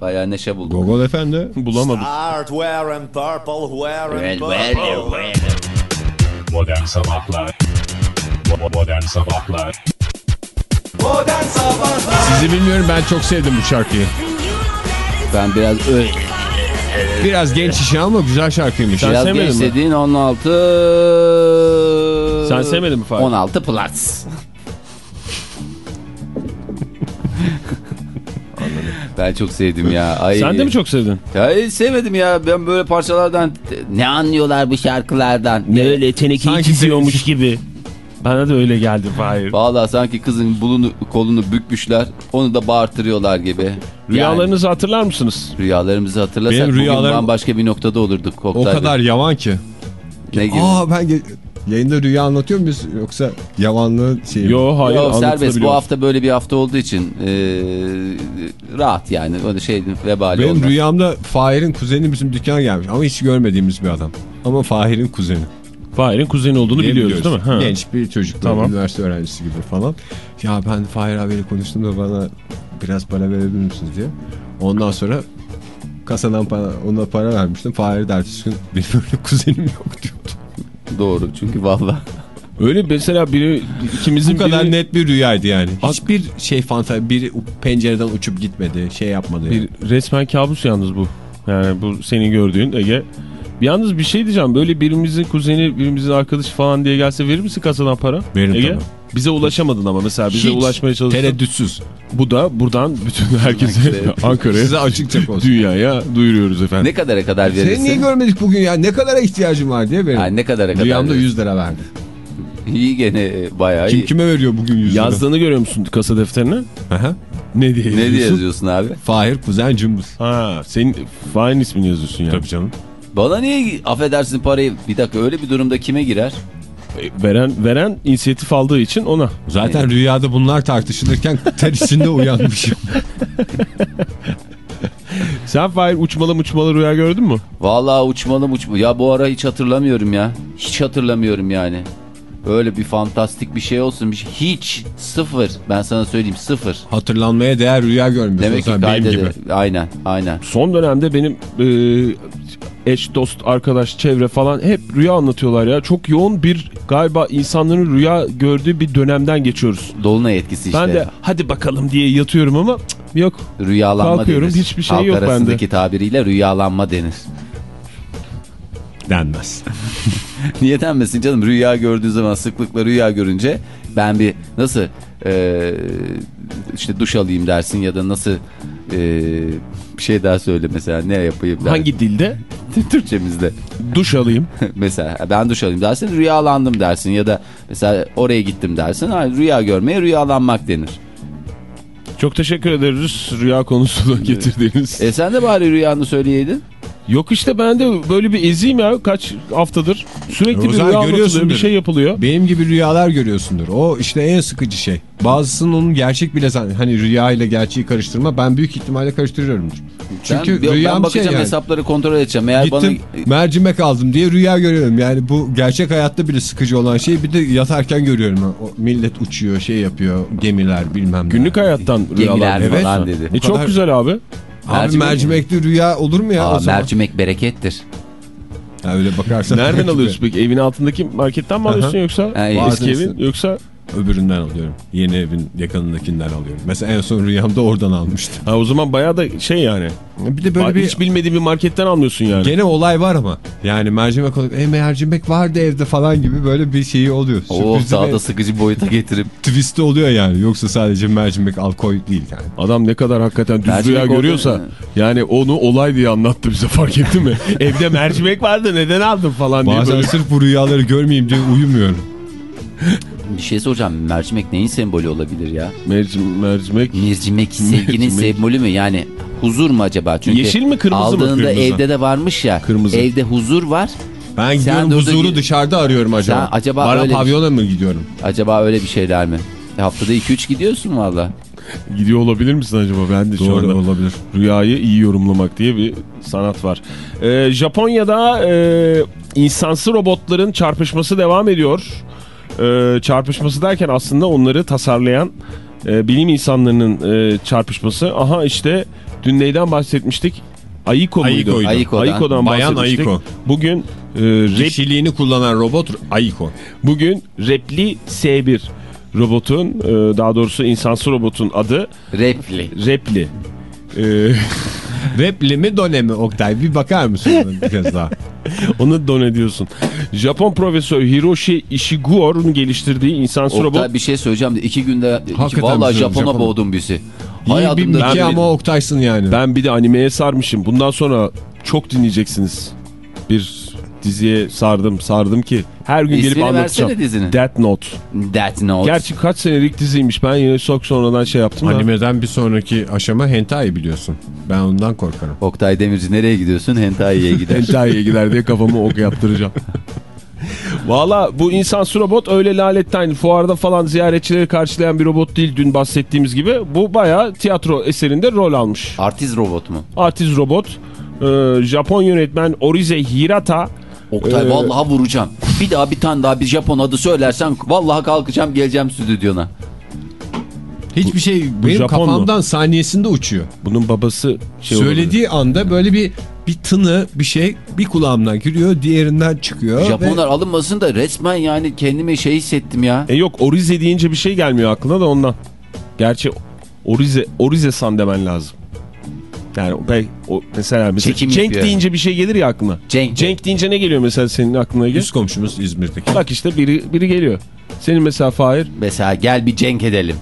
Bayağı neşe buldum. Gogol efendi. Bulamadım. Start wearing purple, wearing purple. well, well. Modern Sabahlar Modern Sabahlar Sizi bilmiyorum ben çok sevdim bu şarkıyı. Ben biraz. Biraz genç işi ama güzel şarkıymış. Sen Biraz sevmedin genç mi? dediğin 16... Sen sevmedin mi Fahir? 16 plus. ben çok sevdim ya. Ay. Sen de mi çok sevdin? Ya sevmedim ya. Ben böyle parçalardan ne anlıyorlar bu şarkılardan? Ne öyle tenekeyi Sanki çiziyormuş gibi. Bana da öyle geldi Fahir. Vallahi sanki kızın bulunu kolunu bükmüşler. Onu da bağırtırıyorlar gibi. Rüyalarınızı hatırlar mısınız? Yani rüyalarımızı hatırlasak Benim bugün rüyalarım- bambaşka bir noktada olurduk. O Oktay Bey. kadar yavan ki. Ne gibi? Aa ben yayında rüya anlatıyor muyuz yoksa yavanlığı şey mi? Yo hayır Yok serbest bu hafta böyle bir hafta olduğu için eee, rahat yani öyle şey vebali Benim olmaz. rüyamda Fahir'in kuzeni bizim dükkana gelmiş ama hiç görmediğimiz bir adam. Ama Fahir'in kuzeni. Fahir'in kuzeni olduğunu biliyoruz, değil mi? Ha. Genç bir çocuk Tamam. üniversite öğrencisi gibi falan. Ya ben Fahir abiyle konuştum da bana biraz para verebilir misiniz diye. Ondan sonra kasadan para, ona para vermiştim. Fahir de ertesi gün <laughs> benim öyle kuzenim yok diyordu. Doğru çünkü valla. Öyle mesela biri ikimizin Bu kadar biri- net bir rüyaydı yani. Hiçbir şey fantezi, biri pencereden uçup gitmedi, şey yapmadı. yani. bir resmen kabus yalnız bu. Yani bu senin gördüğün Ege. Yalnız bir şey diyeceğim. Böyle birimizin kuzeni, birimizin arkadaşı falan diye gelse verir misin kasadan para? Veririm Ege? tabii. Bize ulaşamadın ama mesela bize Hiç ulaşmaya çalıştın. Tereddütsüz. Bu da buradan bütün herkese <laughs> Ankara'ya Size açıkça <laughs> olsun. dünyaya duyuruyoruz efendim. Ne kadara kadar Seni niye verirsin? görmedik bugün ya? Ne kadara ihtiyacım var diye. Ha, ne kadara kadar Rüyamda verirsin? 100 lira verdi. İyi gene e, bayağı Kim iyi. kime veriyor bugün 100 lira? Yazdığını görüyor musun kasa defterine? Aha. Ne diye Ne diye yazıyorsun? yazıyorsun abi? Fahir kuzen cımbız. Ha, senin fain ismini yazıyorsun yani. Tabii canım. Bana niye affedersin parayı? Bir dakika öyle bir durumda kime girer? E, Veren, veren inisiyatif aldığı için ona. Zaten rüyada bunlar tartışılırken <laughs> ter içinde uyanmışım. <laughs> Sen Fahir uçmalı uçmalı rüya gördün mü? Vallahi uçmalı uçmalı. Ya bu ara hiç hatırlamıyorum ya. Hiç hatırlamıyorum yani. Öyle bir fantastik bir şey olsun. Bir şey. Hiç. Sıfır. Ben sana söyleyeyim sıfır. Hatırlanmaya değer rüya görmüyorsun. Demek ki sen benim gibi. Aynen aynen. Son dönemde benim e, eş, dost, arkadaş, çevre falan hep rüya anlatıyorlar ya. Çok yoğun bir galiba insanların rüya gördüğü bir dönemden geçiyoruz. Dolunay etkisi işte. Ben de hadi bakalım diye yatıyorum ama cık, yok. Rüyalanma Kalkıyorum, denir. hiçbir şey Halk yok arasındaki bende. tabiriyle rüyalanma denir. Denmez. <laughs> Niye denmesin canım? Rüya gördüğü zaman sıklıkla rüya görünce ben bir nasıl e, işte duş alayım dersin ya da nasıl e, bir şey daha söyle mesela ne yapayım dersin. Hangi dilde? <laughs> Türkçemizde. Duş alayım. <laughs> mesela ben duş alayım dersin rüyalandım dersin ya da mesela oraya gittim dersin rüya görmeye rüyalanmak denir. Çok teşekkür ederiz rüya konusunu getirdiğiniz. E sen de bari rüyanı söyleyeydin. Yok işte ben de böyle bir eziyim ya kaç haftadır. Sürekli bir rüya görüyorsundur. bir şey yapılıyor. Benim gibi rüyalar görüyorsundur. O işte en sıkıcı şey. Bazısının onun gerçek bile zan- hani rüya ile gerçeği karıştırma ben büyük ihtimalle karıştırıyorumdur. Çünkü ben, rüyam ben bakacağım şey yani. hesapları kontrol edeceğim. Eğer Gittim mercimek aldım diye rüya görüyorum. Yani bu gerçek hayatta bile sıkıcı olan şeyi bir de yatarken görüyorum. O millet uçuyor şey yapıyor gemiler bilmem ne. Günlük hayattan bana gemiler rüyalar. Evet. falan dedi. E, çok kadar- güzel abi. Abi Mercimek- mercimekli rüya olur mu ya Aa, o zaman? mercimek berekettir. Ha, öyle bakarsan. Nereden alıyorsun peki? Evin altındaki marketten mi alıyorsun yoksa Ha, eski evin yoksa Öbüründen alıyorum. Yeni evin yakınındakinden alıyorum. Mesela en son rüyamda oradan almıştım. ha, o zaman bayağı da şey yani. Bir de böyle bir Hiç bilmediğin bir marketten almıyorsun yani. gene olay var ama. Yani mercimek alıp e mercimek vardı evde falan gibi böyle bir şeyi oluyor. O Sürprizi daha da sıkıcı bir boyuta getirip <laughs> twist'i oluyor yani. Yoksa sadece mercimek alkol değil yani. Adam ne kadar hakikaten düz Mercimek rüya görüyorsa yani onu olay diye anlattı bize fark etti mi? <laughs> Evde mercimek vardı neden aldın falan diye Bazen böyle. sırf bu rüyaları görmeyeyim diye uyumuyorum. <laughs> bir şey soracağım. Mercimek neyin sembolü olabilir ya? Mercim, mercimek Mercimek sevginin Mercimek. sembolü mü? Yani huzur mu acaba? Çünkü Yeşil mi, kırmızı mı? aldığında evde de varmış ya. Kırmızı. Evde huzur var. Ben Sen gidiyorum huzuru gir- dışarıda arıyorum acaba. Sen acaba Bara öyle pavyona mı gidiyorum? Acaba öyle bir şeyler mi? E, haftada 2-3 gidiyorsun valla. gidiyor olabilir misin acaba? Ben de şu Doğru anda olabilir. rüyayı iyi yorumlamak diye bir sanat var. Ee, Japonya'da e, insansı robotların çarpışması devam ediyor. Ee, çarpışması derken aslında onları tasarlayan e, bilim insanlarının e, çarpışması. Aha işte dün neyden bahsetmiştik? Ayiko muydu? Ayiko'ydu. Ayiko'dan. Ayiko'dan Bayan bahsetmiştik. Ayiko. Bugün e, rep- Dişiliğini kullanan robot Ayiko. bugün Repli S1 robotun e, daha doğrusu insansı robotun adı Repli. Repli. Ee, <laughs> Repli mi done mi Oktay? Bir bakar mısın bir kez daha? <laughs> <laughs> Onu don ediyorsun. Japon profesör Hiroshi Ishiguro'nun geliştirdiği insansı robot. Oktay bir şey söyleyeceğim de iki günde iki, Hakikaten valla bizim Japon'a Japon- boğdum bizi. İyi bir Hayatımda Mickey ben- ama Oktay'sın yani. Ben bir de animeye sarmışım. Bundan sonra çok dinleyeceksiniz. Bir diziye sardım sardım ki her gün gelip İsmini anlatacağım. versene dizinin. Death Note. That note. Gerçi kaç senelik diziymiş ben yine çok sonradan şey yaptım da. Animeden bir sonraki aşama hentai biliyorsun. Ben ondan korkarım. Oktay Demirci nereye gidiyorsun? Hentai'ye gider. <laughs> Hentai'ye gider diye kafamı ok yaptıracağım. <laughs> Valla bu insansı robot öyle laletten fuarda falan ziyaretçileri karşılayan bir robot değil dün bahsettiğimiz gibi. Bu bayağı tiyatro eserinde rol almış. Artiz robot mu? Artist robot. Ee, Japon yönetmen Orize Hirata Oktay Ee, vallahi vuracağım. Bir daha bir tane daha bir Japon adı söylersen vallahi kalkacağım geleceğim stüdyona. Hiçbir şey benim Japon mu? kafamdan saniyesinde uçuyor. bunun babası şey olabilir. Söylediği anda böyle bir bir tını bir şey bir kulağımdan giriyor diğerinden çıkıyor. Japonlar ve alınmasın da resmen yani kendimi şey hissettim ya. E yok Orize deyince bir şey gelmiyor aklına da ondan. Gerçi Orize Orize san demen lazım. Yani belki o, mesela, mesela Çekim Cenk yapıyor. deyince bir şey gelir ya aklına. Cenk. Cenk deyince ne geliyor mesela senin aklına? Gel? üst komşumuz İzmir'deki. Bak işte biri biri geliyor. Senin mesela Fahir Mesela gel bir cenk edelim.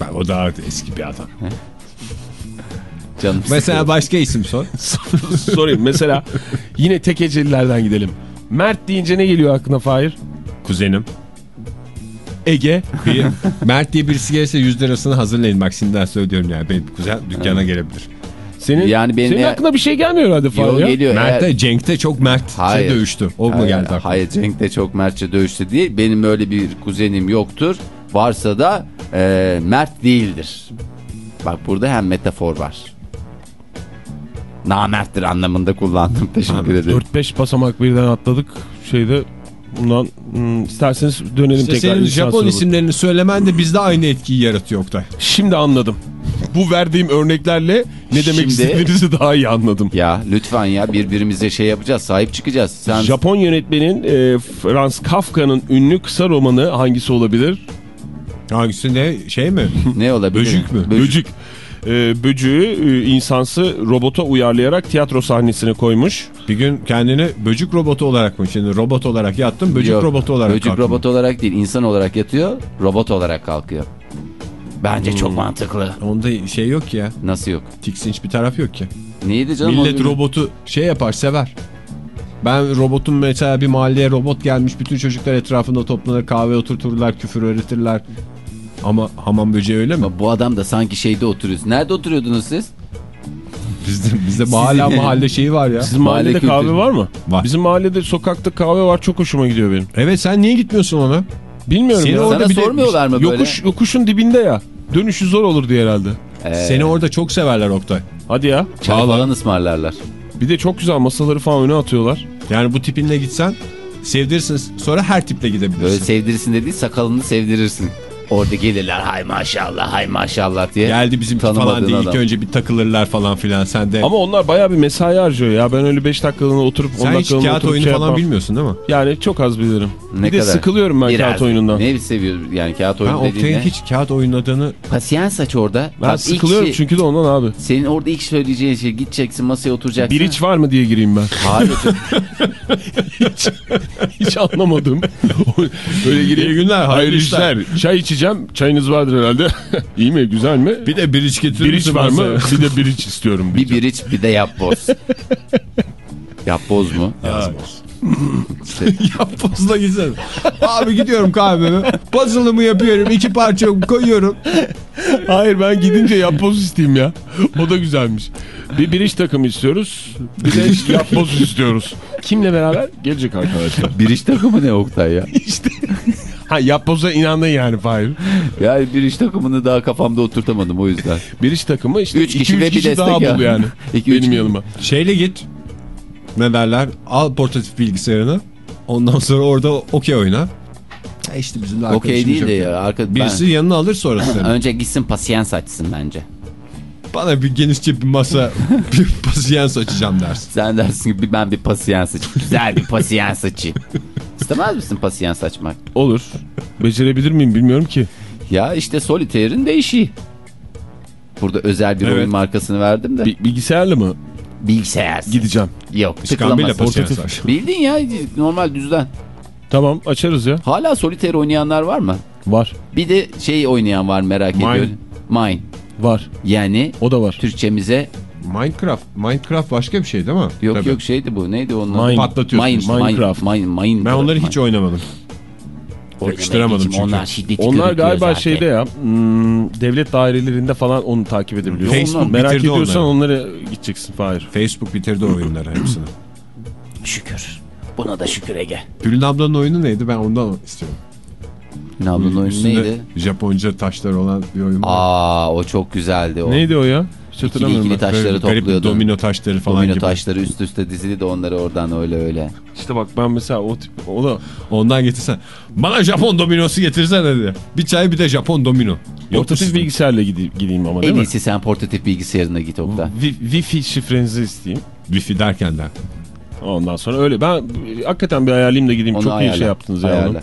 Ben, o daha eski bir adam. Canım Mesela başka isim sor. <laughs> sorayım mesela yine tek ecelilerden gidelim. Mert deyince ne geliyor aklına Fahir? Kuzenim. Ege. Bir, <laughs> Mert diye birisi gelirse 100 lirasını hazırlayın. Bak şimdiden söylüyorum yani. Benim kuzen dükkana gelebilir. Senin, Yani benim senin aklına bir şey gelmiyor herhalde Fahir Yo, ya. geliyor. Mert Eğer- de Cenk de çok Mert Hayır. şey dövüştü. O mu Hayır, geldi aklına? Hayır Cenk de çok Mertçe dövüştü değil. Benim öyle bir kuzenim yoktur. Varsa da e, Mert değildir. Bak burada hem metafor var. Namerttir anlamında kullandım. <laughs> Teşekkür ederim. 4-5 basamak birden atladık. Şeyde bundan hmm, isterseniz dönelim İşte tekrar. senin Japon robotu. isimlerini söylemen de bizde aynı etkiyi yaratıyor Oktay. Şimdi anladım. Bu verdiğim örneklerle ne demek Şimdi- istediğinizi daha iyi anladım. Ya lütfen ya birbirimize şey yapacağız sahip çıkacağız. Sen Japon yönetmenin e, Franz Kafka'nın ünlü kısa romanı hangisi olabilir? Hangisi ne şey mi? ne olabilir? Böcük mü? Böcük. E, böcüğü e, insansı robota uyarlayarak tiyatro sahnesine koymuş. Bir gün kendini böcük robotu olarak mı? Şimdi robot olarak yattım böcük Yok, robotu olarak Böcük kalktım. robot olarak değil insan olarak yatıyor robot olarak kalkıyor. Bence çok Hmm. mantıklı. Onda şey yok ya. Nasıl yok? Tiksinç bir taraf yok ki. Neydi canım? Millet robotu şey yapar sever. Ben robotun mesela bir mahalleye robot gelmiş bütün çocuklar etrafında toplanır kahve oturturlar küfür öğretirler. Ama hamam böceği öyle mi? Ama bu adam da sanki şeyde oturuyoruz. Nerede oturuyordunuz siz? Bizde, bizde mahalle <laughs> mahalle şeyi var ya. Sizin Mahalle mahallede kahve kültürü. var mı? Var. Bizim mahallede sokakta kahve var çok hoşuma gidiyor benim. Evet sen niye gitmiyorsun ona? Bilmiyorum Seni ya. orada Sana bir de- sormuyorlar mı böyle? Yokuş, yokuşun dibinde ya. Dönüşü zor olur diye herhalde. Ee, Seni orada çok severler Oktay. Hadi ya. çay falan ısmarlarlar. Bir de çok güzel masaları falan öne atıyorlar. Yani bu tipinle gitsen sevdirirsin sonra her tiple gidebilirsin. Böyle sevdirirsin dediği sakalını sevdirirsin. Orada gelirler hay maşallah hay maşallah diye. Geldi bizim falan diye ilk önce bir takılırlar falan filan sen de. Ama onlar bayağı bir mesai harcıyor ya. Ben öyle 5 dakikalığına oturup 10 sen hiç dakikalığına kağıt oturup oyunu şey falan yapmam. bilmiyorsun değil mi? Yani çok az bilirim. Ne bir de kadar? sıkılıyorum ben Biraz. kağıt oyunundan. Ne seviyoruz yani kağıt Ben oyunu Oktay'ın dediğinde. hiç kağıt oynadığını Pasiyans aç orada. Ben Bak, sıkılıyorum şey- çünkü de ondan abi. Senin orada ilk söyleyeceğin şey gideceksin masaya oturacaksın. Bir iç var mı diye gireyim ben. Hayır. <laughs> Hiç anlamadım. Öyle gireyim. İyi günler, hayırlı işler. işler. Çay içeceğim. Çayınız vardır herhalde. <laughs> İyi mi? Güzel mi? bir de bir iç getirir Bir iç misin var mı? <laughs> Bir de bir iç istiyorum. bir bir iç bir de yap boz. <laughs> yap boz mu? Yapbozla gitsene. Abi gidiyorum kahvemi. Puzzle'ımı yapıyorum. iki parça koyuyorum. Hayır ben gidince yapboz isteyeyim ya. O da güzelmiş. Bir bir iç takımı istiyoruz. Bir de yapboz istiyoruz. Kimle beraber? Gelecek arkadaşlar. <laughs> Bir iş takımı ne Oktay ya? <laughs> İşte. Ha yapboza inandın yani Fahir. Yani bir iş takımını daha kafamda oturtamadım o yüzden. <laughs> Bir iç takımı işte Üç iki, kişi üç ve bir kişi daha ya. bul yani. İki, Benim yanıma. Şeyle git. Ne derler? Al portatif bilgisayarını. Ondan sonra orada okey oyna. İşte bizim de Okey değil de ya. Arka, Birisi yanına alır sonra ben, seni. önce gitsin pasiyans açsın bence. Bana bir genişçe bir masa, bir pasiyans açacağım dersin. Sen dersin ki ben bir pasiyans açayım. Güzel bir pasiyans açayım. İstemez misin pasiyans açmak? Olur. Becerebilir miyim bilmiyorum ki. Ya işte Solitaire'in değişiği. Burada özel bir Evet. oyun markasını verdim de. Bilgisayarla mı Bilgisayar. gideceğim? Yok pasiyans aç. Bildin ya normal düzden. Tamam açarız ya. Hala Solitaire oynayanlar var mı? Var. Bir de şey oynayan var merak Mine. ediyorum. Mine. Var. Yani O da var. Türkçemize Minecraft. Minecraft başka bir şey değil mi? yok Tabii. yok şeydi bu neydi onun? Mine. Patlatıyorsunuz. Mine, Minecraft. Mine, Mine, Ben onları Mine. hiç oynamadım. Yakıştıramadım çünkü. Onlar şiddet Onlar körüklüyor galiba zaten. şeyde ya hmm, devlet dairelerinde falan onu takip edebiliyorsun. Facebook Merak bitirdi ediyorsan onları. onları gideceksin Fahir. Facebook bitirdi o oyunları hepsini. Şükür. Buna da şükür Ege. Gülün ablanın oyunu neydi? Ben ondan istiyorum. Nablu'nun oyunu Üstünde neydi? Japonca taşlar olan bir oyun var. Aa o çok güzeldi o. Neydi o ya? Hiç İkili hatırlamıyorum ikili ben. taşları topluyordu. domino taşları falan Domino gibi. taşları üst üste dizili de onları oradan öyle öyle. İşte bak ben mesela o tip o da Ondan getirsen. Bana Japon dominosu getirsene dedi. Bir çay bir de Japon domino. Portatif bilgisayarla gideyim, gideyim ama değil En mi? iyisi sen portatif bilgisayarına git Oktay. Wi- Wi-Fi şifrenizi isteyeyim. Wi-Fi derken de. Ondan sonra öyle. Ben hakikaten bir ayarlayayım da gideyim. Onu Çok ayarla. iyi şey yaptınız ya. Ayarla. oğlum.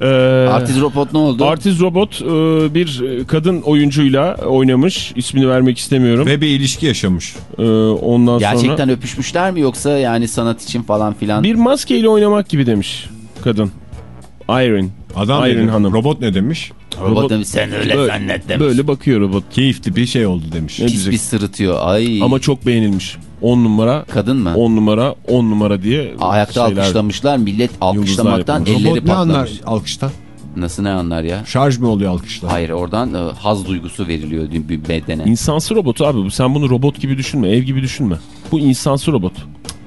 Ee, Artist robot ne oldu? Artist Robot e, bir kadın oyuncuyla oynamış. İsmini vermek istemiyorum. Ve bir ilişki yaşamış. Ee, ondan Gerçekten sonra öpüşmüşler mi yoksa yani sanat için falan filan? bir maskeyle oynamak gibi demiş kadın. Iron. Adam Iron dedi, Hanım. robot ne demiş? Robot demiş, sen öyle Böyle- zannet demiş. Böyle bakıyor robot. Keyifli bir şey oldu demiş. Ne Pis diyecek? bir sırıtıyor. Ay. Ama çok beğenilmiş. 10 numara, Kadın mı? 10 numara, 10 numara diye Ayakta şeyler- alkışlamışlar. Millet alkışlamaktan elleri Robot ne anlar patlamış. alkıştan? Nasıl ne anlar ya? Şarj mı oluyor alkışlar? Hayır oradan e, haz duygusu veriliyor bir bedene. İnsansı robot abi bu. Sen bunu robot gibi düşünme. Ev gibi düşünme. Bu insansı robot.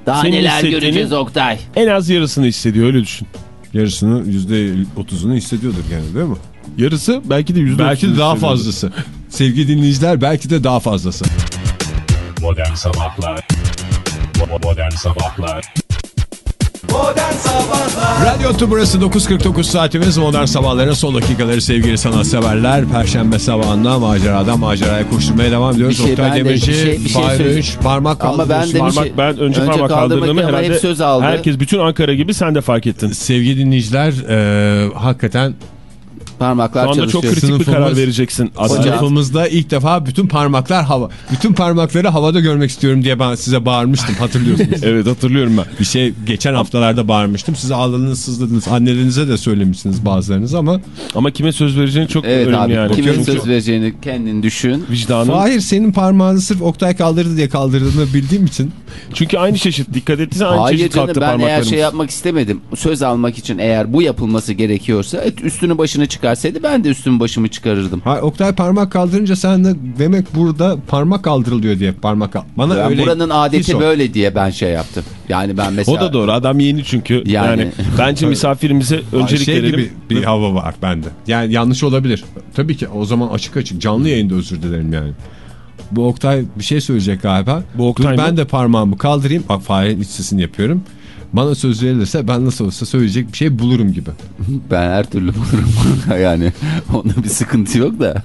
Daha senin neler hissettiğini- göreceğiz Oktay? En az yarısını hissediyor öyle düşün. Yarısını %30'unu hissediyordur gene değil mi? Yarısı belki de yüzde Belki de daha fazlası. Sevgili dinleyiciler belki de daha fazlası. Modern Sabahlar Bo- Modern Sabahlar Radyo Tü burası 9.49 saatimiz modern sabahların son dakikaları sevgili sanatseverler. Perşembe sabahında maceradan maceraya koşturmaya devam ediyoruz. Bir şey, Oktay ben de Demirci, bir şey- bir şey Fahir söyleyeyim. Öğünç, parmak Ama ben de bir şey- Parmak ben önce, Önce parmak kaldırmak kaldırdığımı ama herhalde hep söz aldı. herkes bütün Ankara gibi sen de fark ettin. Sevgili dinleyiciler e, hakikaten Parmaklar Şu anda çok çalışıyor. kritik bir Sınıfımız- karar vereceksin. Aslında sınıfımızda ilk defa bütün parmaklar hava. Bütün parmakları havada görmek istiyorum diye ben size bağırmıştım hatırlıyorsunuz. <laughs> evet hatırlıyorum ben. Bir şey geçen haftalarda bağırmıştım. Siz ağladınız sızladınız. Annelerinize de söylemişsiniz bazılarınız ama. Ama kime söz vereceğini çok Evet önemli abi yani. kime Çünkü söz vereceğini kendin düşün. Vicdanın. Fahir senin parmağını sırf Oktay kaldırdı diye kaldırdığını bildiğim için. Çünkü aynı çeşit. Dikkat ettiysen aynı Hayır çeşit canım kalktı ben eğer şey yapmak istemedim. Söz almak için eğer bu yapılması gerekiyorsa et, üstünü başını çıkarsaydı ben de üstümü başımı çıkarırdım. Ha, Oktay parmak kaldırınca sen de demek burada parmak kaldırılıyor diye parmak kal- Bana Ben öyle buranın adeti böyle diye ben şey yaptım. Yani ben mesela... O da doğru. Adam yeni çünkü. Yani, Yani- <laughs> bence misafirimize öncelik şey verelim. gibi bir hava var bende. Yani yanlış olabilir. Tabii ki o zaman açık açık canlı yayında özür dilerim yani. Bu Oktay bir şey söyleyecek galiba. Bu Oktay Dur ben de parmağımı kaldırayım. Bak Fahir'in iç sesini yapıyorum. Bana söz verilirse ben nasıl olsa söyleyecek bir şey bulurum gibi. <laughs> Ben her türlü bulurum. <laughs> yani onda bir sıkıntı yok da.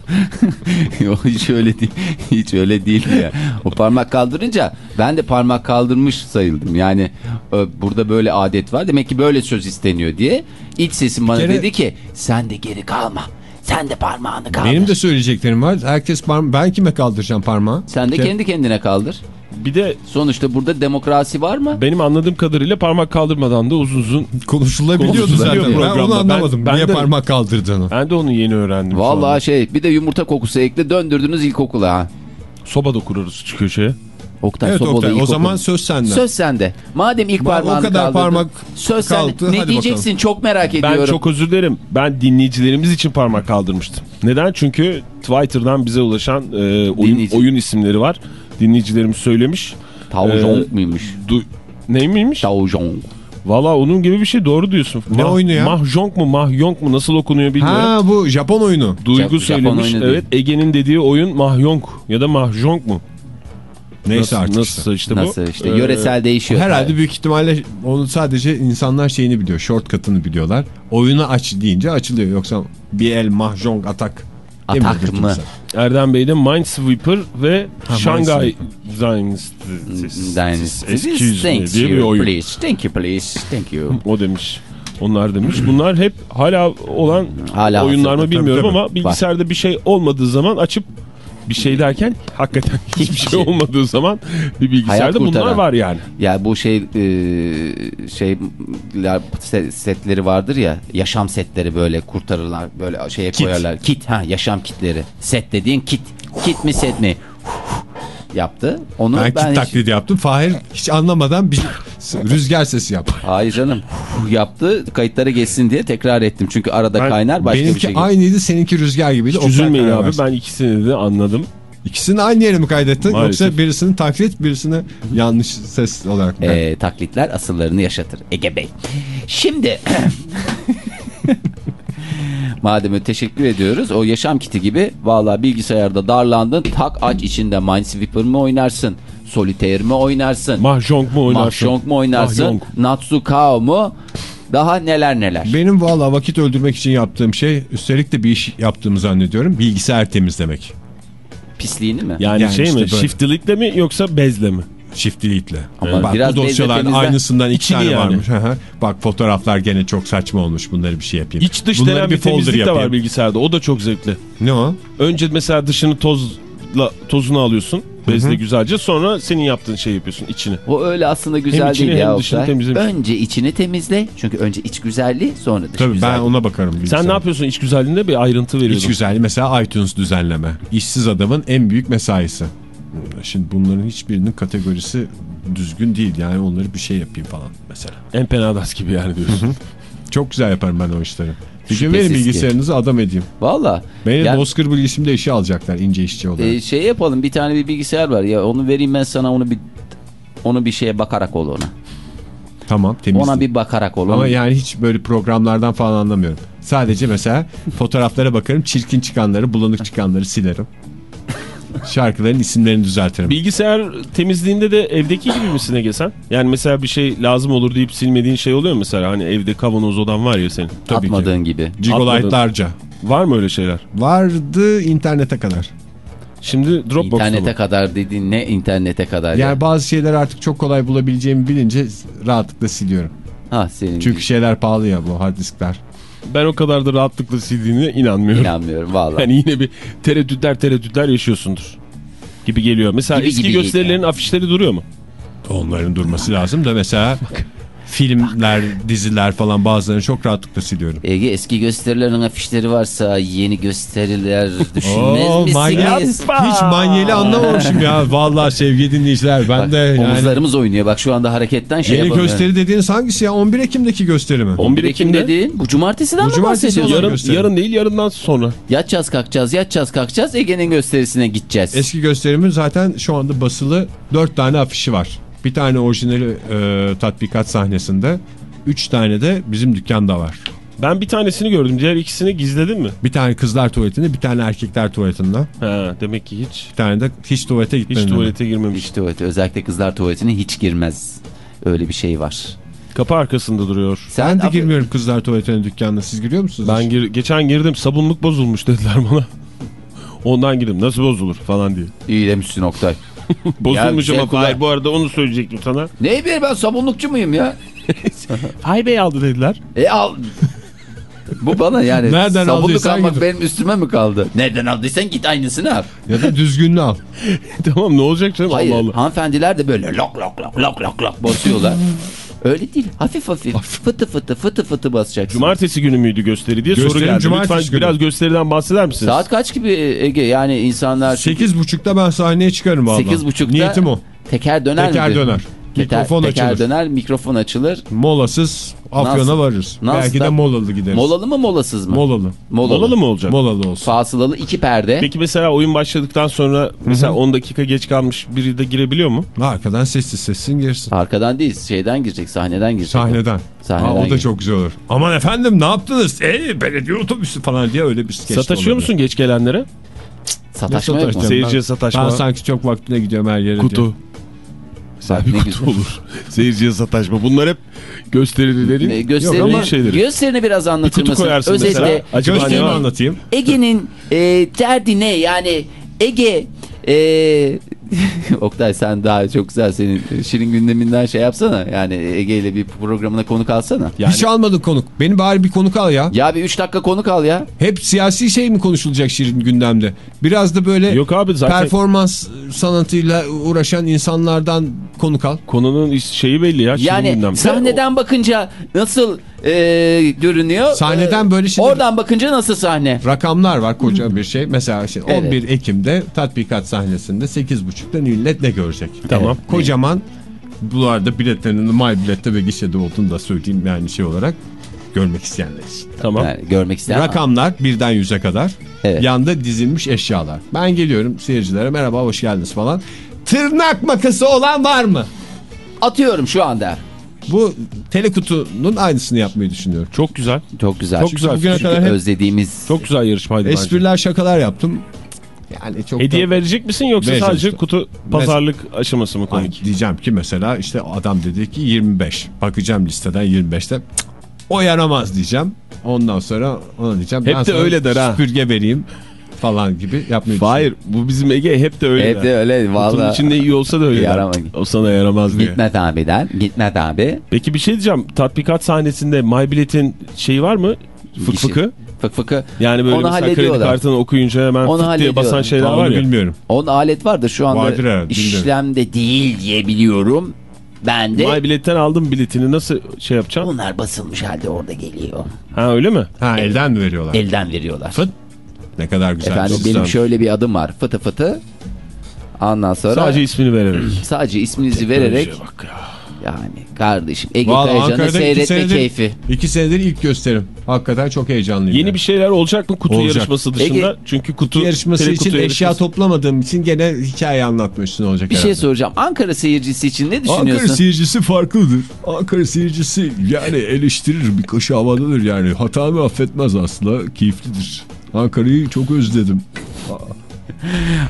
<laughs> yok hiç öyle değil. Hiç öyle değil ya. O parmak kaldırınca ben de parmak kaldırmış sayıldım. Yani e, burada böyle adet var. Demek ki böyle söz isteniyor diye. İç sesim bana kere- dedi ki sen de geri kalma. Sen de parmağını kaldır. Benim de söyleyeceklerim var. Herkes parma ben kime kaldıracağım parmağı? Sen de Ke- kendi kendine kaldır. Bir de Sonuçta burada demokrasi var mı? benim anladığım kadarıyla parmak kaldırmadan da uzun uzun konuşulabiliyordu Konuşulabiliyor zaten. Ben programda. onu anlamadım. Ben- ben Niye de- parmak kaldırdığını. ben de onu yeni öğrendim. Vallahi şey bir de yumurta kokusu ekle döndürdünüz ilkokula ha. Soba da kurarız köşeye. Oktay Evet sobalı Oktay o zaman söz sende. Söz sende. Madem ilk parmağını o kadar kaldırdın, parmak söz kaldı, sende. Ne hadi diyeceksin çok merak Ben ediyorum. çok özür dilerim. Ben dinleyicilerimiz için parmak kaldırmıştım. Neden? Çünkü Twitter'dan bize ulaşan e, oyun, Dinleyici. oyun isimleri var. Dinleyicilerimiz söylemiş. Taojong Ee, muymuş? Du ne miymiş? Taojong. Valla onun gibi bir şey doğru diyorsun. Ne oyunu ya? Mahjong mu Mahjong mu nasıl okunuyor bilmiyorum. Ha bu Japon oyunu. Duygu Japon söylemiş. oyunu Evet Ege'nin dediği oyun Mahjong ya da Mahjong mu? Neyse nasıl, artık nasıl işte, bu. Nasıl işte Ee, yöresel değişiyor. Herhalde büyük ihtimalle onu sadece insanlar şeyini biliyor. Shortcut'ını biliyorlar. Oyunu aç deyince açılıyor. Yoksa bir el mahjong atak. Atak mı? kimse. Erden Bey de Minesweeper ve Ha, Shanghai Dynasty. Dynasty. Excuse me Thank diye bir you oyun. please. Thank you please. Thank you. <laughs> O demiş. Onlar demiş. Bunlar hep hala olan Hala oyunlar mı bilmiyorum Tabii, tabii. ama bilgisayarda bir şey olmadığı zaman açıp bir şey derken hakikaten <laughs> hiçbir şey şey. olmadığı zaman bir bilgisayarda bunlar var yani. Ya bu şey e, se- setleri vardır ya yaşam setleri böyle kurtarırlar böyle şeye Kit. koyarlar. Kit ha yaşam kitleri. Set dediğin kit. Kit mi set mi? Yaptı. Onu Ben, ben, kit hiç- taklidi yaptım. Fahir hiç anlamadan bir rüzgar sesi yaptı. Hayır canım. yaptı. Kayıtlara geçsin diye tekrar ettim. Çünkü arada Ben- kaynar başka bir Benimki şey. aynıydı seninki rüzgar gibiydi. Hiç üzülmeyin abi versin. ben ikisini de anladım. İkisini aynı yere mi kaydettin? Maalesef. Yoksa birisini taklit birisini yanlış ses olarak mı? Ee, taklitler asıllarını yaşatır. Ege Bey. Şimdi <laughs> Madem öyle teşekkür ediyoruz. O yaşam kiti gibi vallahi bilgisayarda darlandın. Tak aç içinde Minesweeper mi oynarsın? Solitaire mi oynarsın? Mahjong mu oynarsın? Mahjong mu oynarsın? Mahjong. Natsukao mu? Daha neler neler. Benim valla vakit öldürmek için yaptığım şey üstelik de bir iş yaptığımı zannediyorum. Bilgisayar temizlemek. Pisliğini mi? Yani, Yani şey işte mi? böyle. Shift delete'le mi yoksa bezle mi? Shift delete'le. Ama Bak biraz bu dosyaların bezle temizle- aynısından iki tane yani. varmış. Hı hı. Bak fotoğraflar gene çok saçma olmuş. Bunları bir şey yapayım. İç dış Bunları denen bir folder temizlik de yapayım. var bilgisayarda. O da çok zevkli. Ne o? Önce mesela dışını tozla tozunu alıyorsun. Bezle güzelce. Sonra senin yaptığın şey yapıyorsun içini. O öyle aslında güzel Hem içini değil ya hem dışını Oktay. temizlemiş. Önce içini temizle. Çünkü önce iç güzelliği sonra dış Tabii ben güzelliği. ona bakarım. Sen bilgisayara. ne yapıyorsun iç güzelliğinde bir ayrıntı veriyordun. İç güzelliği mesela iTunes düzenleme. İşsiz adamın en büyük mesaisi. Şimdi bunların hiçbirinin kategorisi düzgün değil. Yani onları bir şey yapayım falan mesela. Empenadas gibi yani diyorsun. Çok güzel yaparım ben o işleri. Bir gün verin Şüphesiz ki. bilgisayarınızı adam edeyim. Valla. Beni Ya- Bozkır bilgisimde işe alacaklar ince işçi olarak. E, şey yapalım bir tane bir bilgisayar var ya onu vereyim ben sana onu bir onu bir şeye bakarak ol ona. tamam temiz. Ona bir bakarak ol. Ama yani hiç böyle programlardan falan anlamıyorum. Sadece mesela <laughs> fotoğraflara bakarım çirkin çıkanları bulanık çıkanları silerim. Şarkıların isimlerini düzeltirim. Bilgisayar temizliğinde de evdeki gibi misin Ege sen? Yani mesela bir şey lazım olur deyip silmediğin şey oluyor mu mesela? Hani evde kavanoz odan var ya senin. Tabii ki. atmadığın gibi. Gigolight'larca. Var mı öyle şeyler? Vardı internete kadar. Şimdi Dropbox'ta İnternete mı? kadar dediğin ne internete kadar Yani ya. bazı şeyler artık çok kolay bulabileceğimi bilince rahatlıkla siliyorum. Ha senin Çünkü şeyler pahalı ya bu hard diskler. Ben o kadar da rahatlıkla sildiğine inanmıyorum. inanmıyorum valla. Yani yine bir tereddütler tereddütler yaşıyorsundur. Gibi geliyor. Mesela Gibi eski gibi gösterilerin geliyor. afişleri duruyor mu? Onların durması lazım da mesela filmler, diziler falan bazılarını çok rahatlıkla siliyorum. Ege eski gösterilerin afişleri varsa yeni gösteriler <laughs> düşünmez Oo, manyak. misiniz? Hiç manyeli anlamamışım ya. Vallahi sevgili dinleyiciler ben Bak, de yani... Omuzlarımız oynuyor bak şu anda hareketten şey Yeni yapamıyorum. gösteri dediğiniz hangisi ya? 11 Ekim'deki gösteri mi? 11 Ekim Ekim'de dediğin bu cumartesiden Bu mi cumartesi bahsediyorsun? yarın, yarın değil yarından sonra. Yatacağız kalkacağız yatacağız kalkacağız Ege'nin gösterisine gideceğiz. Eski gösterimin zaten şu anda basılı 4 tane afişi var. Bir tane orijinali e, tatbikat sahnesinde. 3 tane de bizim dükkanda var. Ben bir tanesini gördüm. Diğer ikisini gizledin mi? Bir tane kızlar tuvaletinde bir tane erkekler tuvaletinde. Ha, demek ki hiç Bir tane de hiç tuvalete hiç gitmedim. tuvalete girmemiş. Hiç tuvalete özellikle kızlar tuvaletine hiç girmez. Öyle bir şey var. Kapı arkasında duruyor. Sen Ben de abi- girmiyorum kızlar tuvaletine dükkanına. Siz giriyor musunuz? Ben gir, geçen girdim sabunluk bozulmuş dediler bana. <laughs> Ondan girdim. Nasıl bozulur falan diye. İyi demişsin Oktay. <laughs> Bozulmuş ama. Fahir bu arada onu söyleyecektim sana. Ne bir ben sabunlukçu muyum ya? <laughs> Fahir Bey aldı dediler. E al. Bu bana yani <laughs> Nereden sabunluk aldıysan almak gidip. benim üstüme mi kaldı? Nereden aldıysan git aynısını al. Ya da düzgünlüğü al. tamam ne olacak canım Hayır Allah Allah. hanımefendiler de böyle lok lok lok lok lok lok basıyorlar. Öyle değil hafif hafif fıtı fıtı fıtı fıtı basacaksın. Cumartesi günü müydü gösteri diye soru Gösterim geldi. cumartesi Lütfen günü. biraz gösteriden bahseder misiniz? Saat kaç gibi Ege yani insanlar 8.30'da ben sahneye çıkarım valla. 8.30'da Niyetim o. teker döner Teker mi? döner. Teker, Mikrofon teker açılır. döner mikrofon açılır. Molasız Afyon'a varırız. Nasıl Belki de molalı gideriz. Molalı mı molasız mı? Molalı. Molalı. Molalı mı olacak? Molalı olsun. Fasılalı iki perde. Peki mesela oyun başladıktan sonra mesela 10 dakika geç kalmış biri de girebiliyor mu? Arkadan sessiz sessiz girsin. Arkadan değil şeyden girecek sahneden girecek. Sahneden. Sahneden Aa, o da gir. çok güzel olur. Aman efendim ne yaptınız? Ey belediye otobüsü falan diye öyle bir skeç Sataşıyor musun geç gelenlere? Sataşma yok mu? Seyirciye Ben- sataşma. Ben sanki çok vaktine gidiyorum her yere. Kutu. diye. Bak ne güzel. olur. <laughs> Seyirciye sataşma. Bunlar hep gösterilerin E, Yok Gösterini, ama şeyleri. gösterini biraz anlatır kutu mısın? Özetle mesela. Acaba ne anlatayım. Ege'nin e, derdi ne? Yani Ege e, <laughs> Oktay sen daha çok güzel senin Şirin gündeminden şey yapsana. Yani Ege ile bir programına konuk alsana. Yani- Hiç almadın konuk. Beni bari bir konuk al ya. Ya bir 3 dakika konuk al ya. Hep siyasi şey mi konuşulacak Şirin gündemde? Biraz da böyle Yok abi zaten performans sanatıyla uğraşan insanlardan konuk al. konunun şeyi belli ya. Şirin Yani gündem. sahneden bakınca nasıl e, görünüyor? Sahneden E, böyle şimdi- Oradan bakınca nasıl sahne? Rakamlar var koca bir şey. Mesela işte Evet. 11 Ekim'de tatbikat sahnesinde 8.30'da millet ne görecek? Tamam. Evet. Kocaman bu arada biletlerinin My Bilet'te ve gişede olduğunu da söyleyeyim yani şey olarak görmek isteyenler için. Tamam. Yani görmek isteyen. Rakamlar birden yüze kadar. Evet. Yanda dizilmiş eşyalar. Ben geliyorum seyircilere merhaba hoş geldiniz falan. Tırnak makası olan var mı? Atıyorum şu anda. Bu telekutunun aynısını yapmayı düşünüyorum. Çok güzel. Çok güzel. Çok güzel. bugüne çünkü kadar hep özlediğimiz. Çok güzel yarışmaydı bence. espriler şakalar yaptım. Yani çok Hediye da... verecek misin yoksa Vereceğim sadece işte. kutu pazarlık aşaması mı Ay, komik? diyeceğim ki mesela işte adam dedi ki 25. Bakacağım listeden 25'te. Cık, O yaramaz diyeceğim. Ondan sonra ona diyeceğim. Hep ben de öyle der ha. Süpürge vereyim falan gibi yapmayı Hayır bu bizim Ege hep de öyle. Hep de öyle Kutunun valla. içinde iyi olsa da öyle. der. Yaramaz. O sana yaramaz diye. Gitmet abi der. Gitmet abi. Peki bir şey diyeceğim. Tatbikat sahnesinde MyBilet'in şeyi var mı? Fık fıkı. Fık fıkı. Yani böyle Onu mesela kredi kartını okuyunca hemen Onu fık diye basan şeyler Onu var ya. bilmiyorum. Onun alet vardır şu anda Vardır herhalde, bilmiyorum. işlemde değil diye biliyorum. Ben de MyBilet'ten aldım biletini nasıl şey yapacaksın? bunlar basılmış halde orada geliyor. Ha öyle mi? Ha elden mi veriyorlar? Elden veriyorlar. Fıt. Ne kadar güzel. Efendim benim şöyle bir adım var. Fıtı fıtı. Ondan sonra Sadece ismini vererek. sadece isminizi vererek Bak ya. Yani kardeşim Ege Kayacan'ı seyretme senedir, keyfi. iki senedir ilk gösterim. Hakikaten çok heyecanlıyım. Yeni yani. bir şeyler olacak mı kutu Olacak. yarışması dışında? Ege- Çünkü kutu yarışması telekutu için eşya yarışması- toplamadığım için gene hikaye anlatma üstüne olacak Bir şey herhalde. soracağım. Ankara seyircisi için ne düşünüyorsun? Ankara seyircisi farklıdır. Ankara seyircisi yani eleştirir bir kaşı havadadır yani. Hatamı affetmez aslında. Keyiflidir. Ankara'yı çok özledim. Neyi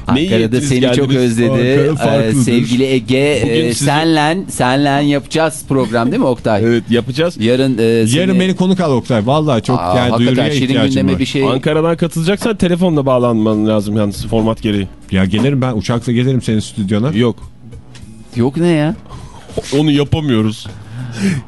Ankara'da seni çok geldiniz? özledi. Ankara Ee, sevgili Ege, e, sizi- senle, senle yapacağız program değil mi Oktay? <laughs> Evet yapacağız. Yarın e, seni... Yarın beni konuk al Oktay. Vallahi çok Aa, yani duyuruya ihtiyacım var. bir şey... Ankara'dan katılacaksan telefonla bağlanman lazım yalnız format gereği. Ya gelirim ben uçakla gelirim senin stüdyona. Yok. Yok ne ya? Onu yapamıyoruz.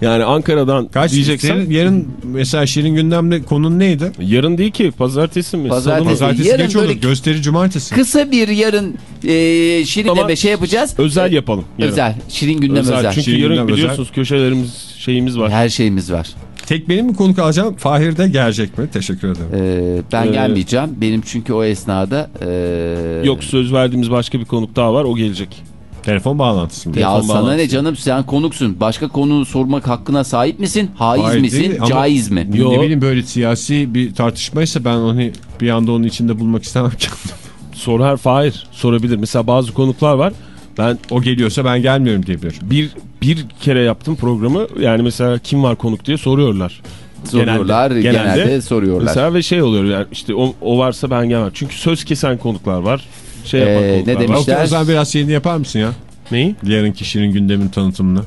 Yani Ankara'dan Kaç diyeceksen senin yarın mesela Şirin gündemde konun neydi? yarın değil ki pazartesi mi? Pazartesi. Pazartesi yarın geç olur. Gösteri cumartesi. Kısa bir yarın e, Şirin'le Ama bir şey yapacağız. Özel yapalım. Yarın. Özel. Şirin gündem özel. Özel. Çünkü Şirin yarın biliyorsunuz köşelerimiz şeyimiz var. Her şeyimiz var. Tek benim mi konuk alacağım? Fahir de gelecek mi? Teşekkür ederim. Ee, ben Ee, gelmeyeceğim. Benim çünkü o esnada... e, Yok söz verdiğimiz başka bir konuk daha var o gelecek. Telefon bağlantısı mı? Ya telefon sana bağlantısı. ne canım sen konuksun. Başka konu sormak hakkına sahip misin? Haiz Hayır misin? değil Caiz mi? Yo. Ne bileyim böyle siyasi bir tartışmaysa ben onu bir anda onun içinde bulmak istemem. <laughs> Sorar Fahir sorabilir. Mesela bazı konuklar var. Ben o geliyorsa ben gelmiyorum diyebilir. bir bir kere yaptım programı. Yani mesela kim var konuk diye soruyorlar. Soruyorlar. Genelde, soruyorlar. Mesela ve şey oluyor yani işte o, o varsa ben gelmem. Çünkü söz kesen konuklar var. Şey Ee, konuklar ne var. demiş? Oktay, İşler- o zaman biraz şeyini yapar mısın ya? Neyi? Yarınki Şirin gündemin tanıtımını.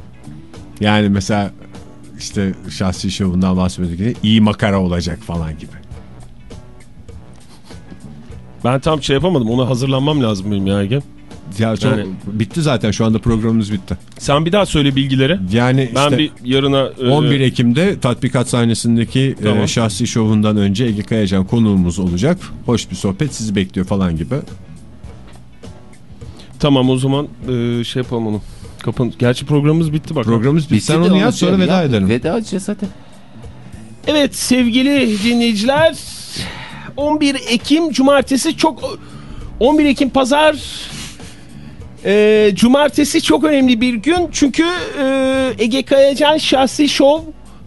Yani mesela işte şahsi şovundan bahsetmek gibi iyi makara olacak falan gibi. Ben tam şey yapamadım. Ona hazırlanmam lazım benim ya Ege. Ya çok, Yani- bitti zaten şu anda programımız bitti. Sen bir daha söyle bilgileri. Yani Ben işte bir yarına... e, 11 Ekim'de tatbikat sahnesindeki Tamam. e, şahsi şovundan önce Ege Kayacan konuğumuz olacak. Hoş bir sohbet sizi bekliyor falan gibi. Tamam o zaman e, şey yapalım onu. Kapın. Gerçi programımız bitti bak. Programımız bitti. Sen onu yaz sonra veda yap. edelim. Veda edeceğiz zaten. Evet sevgili dinleyiciler 11 Ekim Cumartesi çok 11 Ekim Pazar e, Cumartesi çok önemli bir gün çünkü e, Ege Kayacan şahsi şov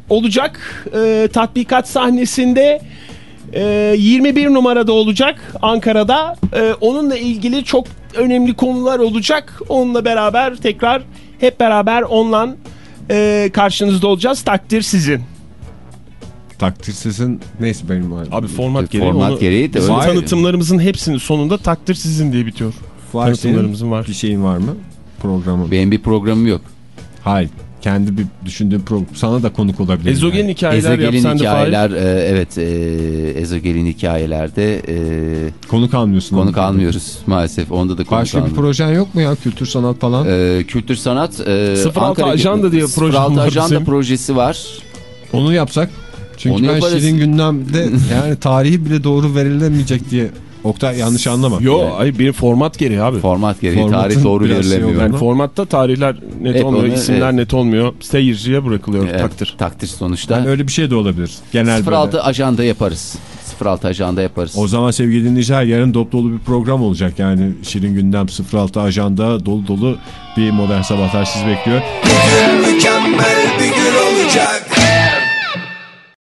olacak e, tatbikat sahnesinde e, 21 numarada olacak Ankara'da E, onunla ilgili çok önemli konular olacak onunla beraber tekrar hep beraber onunla e, karşınızda olacağız takdir sizin. Takdir sizin neyse benim var. Abi format gereği format onu, gereği de bizim öyle. tanıtımlarımızın hepsinin sonunda takdir sizin diye bitiyor. var tanıtımlarımızın var. bir şeyin var mı? Programın. Benim bir programım yok. Hayır. Kendi bir düşündüğün program. Sana da konuk olabilir. Ezogelin yani. hikayeler Ezogelin yapsan da Fahir. hikayeler e, evet e, Ezogelin hikayelerde e, Konuk almıyorsun. konuk onu. almıyoruz maalesef. Onda da konuk Başka bir almıyoruz. projen yok mu ya? Kültür sanat falan. E, kültür sanat e, 06 Ajanda diye projem 06 var Ajanda bizim. projesi var. Onu yapsak. Çünkü Onu ben yaparız. Şirin gündemde <laughs> yani tarihi bile doğru verilemeyecek diye. Oktay yanlış anlama. Yo ay benim format gereği abi. Format gereği Formatın tarih doğru şey verilemiyor. oldu. Yani formatta tarihler net Hep olmuyor, onu, isimler evet. net olmuyor. Seyirciye bırakılıyor Evet, takdir. Takdir sonuçta. Yani öyle bir şey de olabilir. Genel 06 böyle. ajanda yaparız. 06 ajanda yaparız. O zaman sevgili dinleyiciler yarın dop dolu bir program olacak. Yani Şirin Gündem 06 ajanda dolu dolu bir modern sabahlar sizi bekliyor. Mükemmel bir gün olacak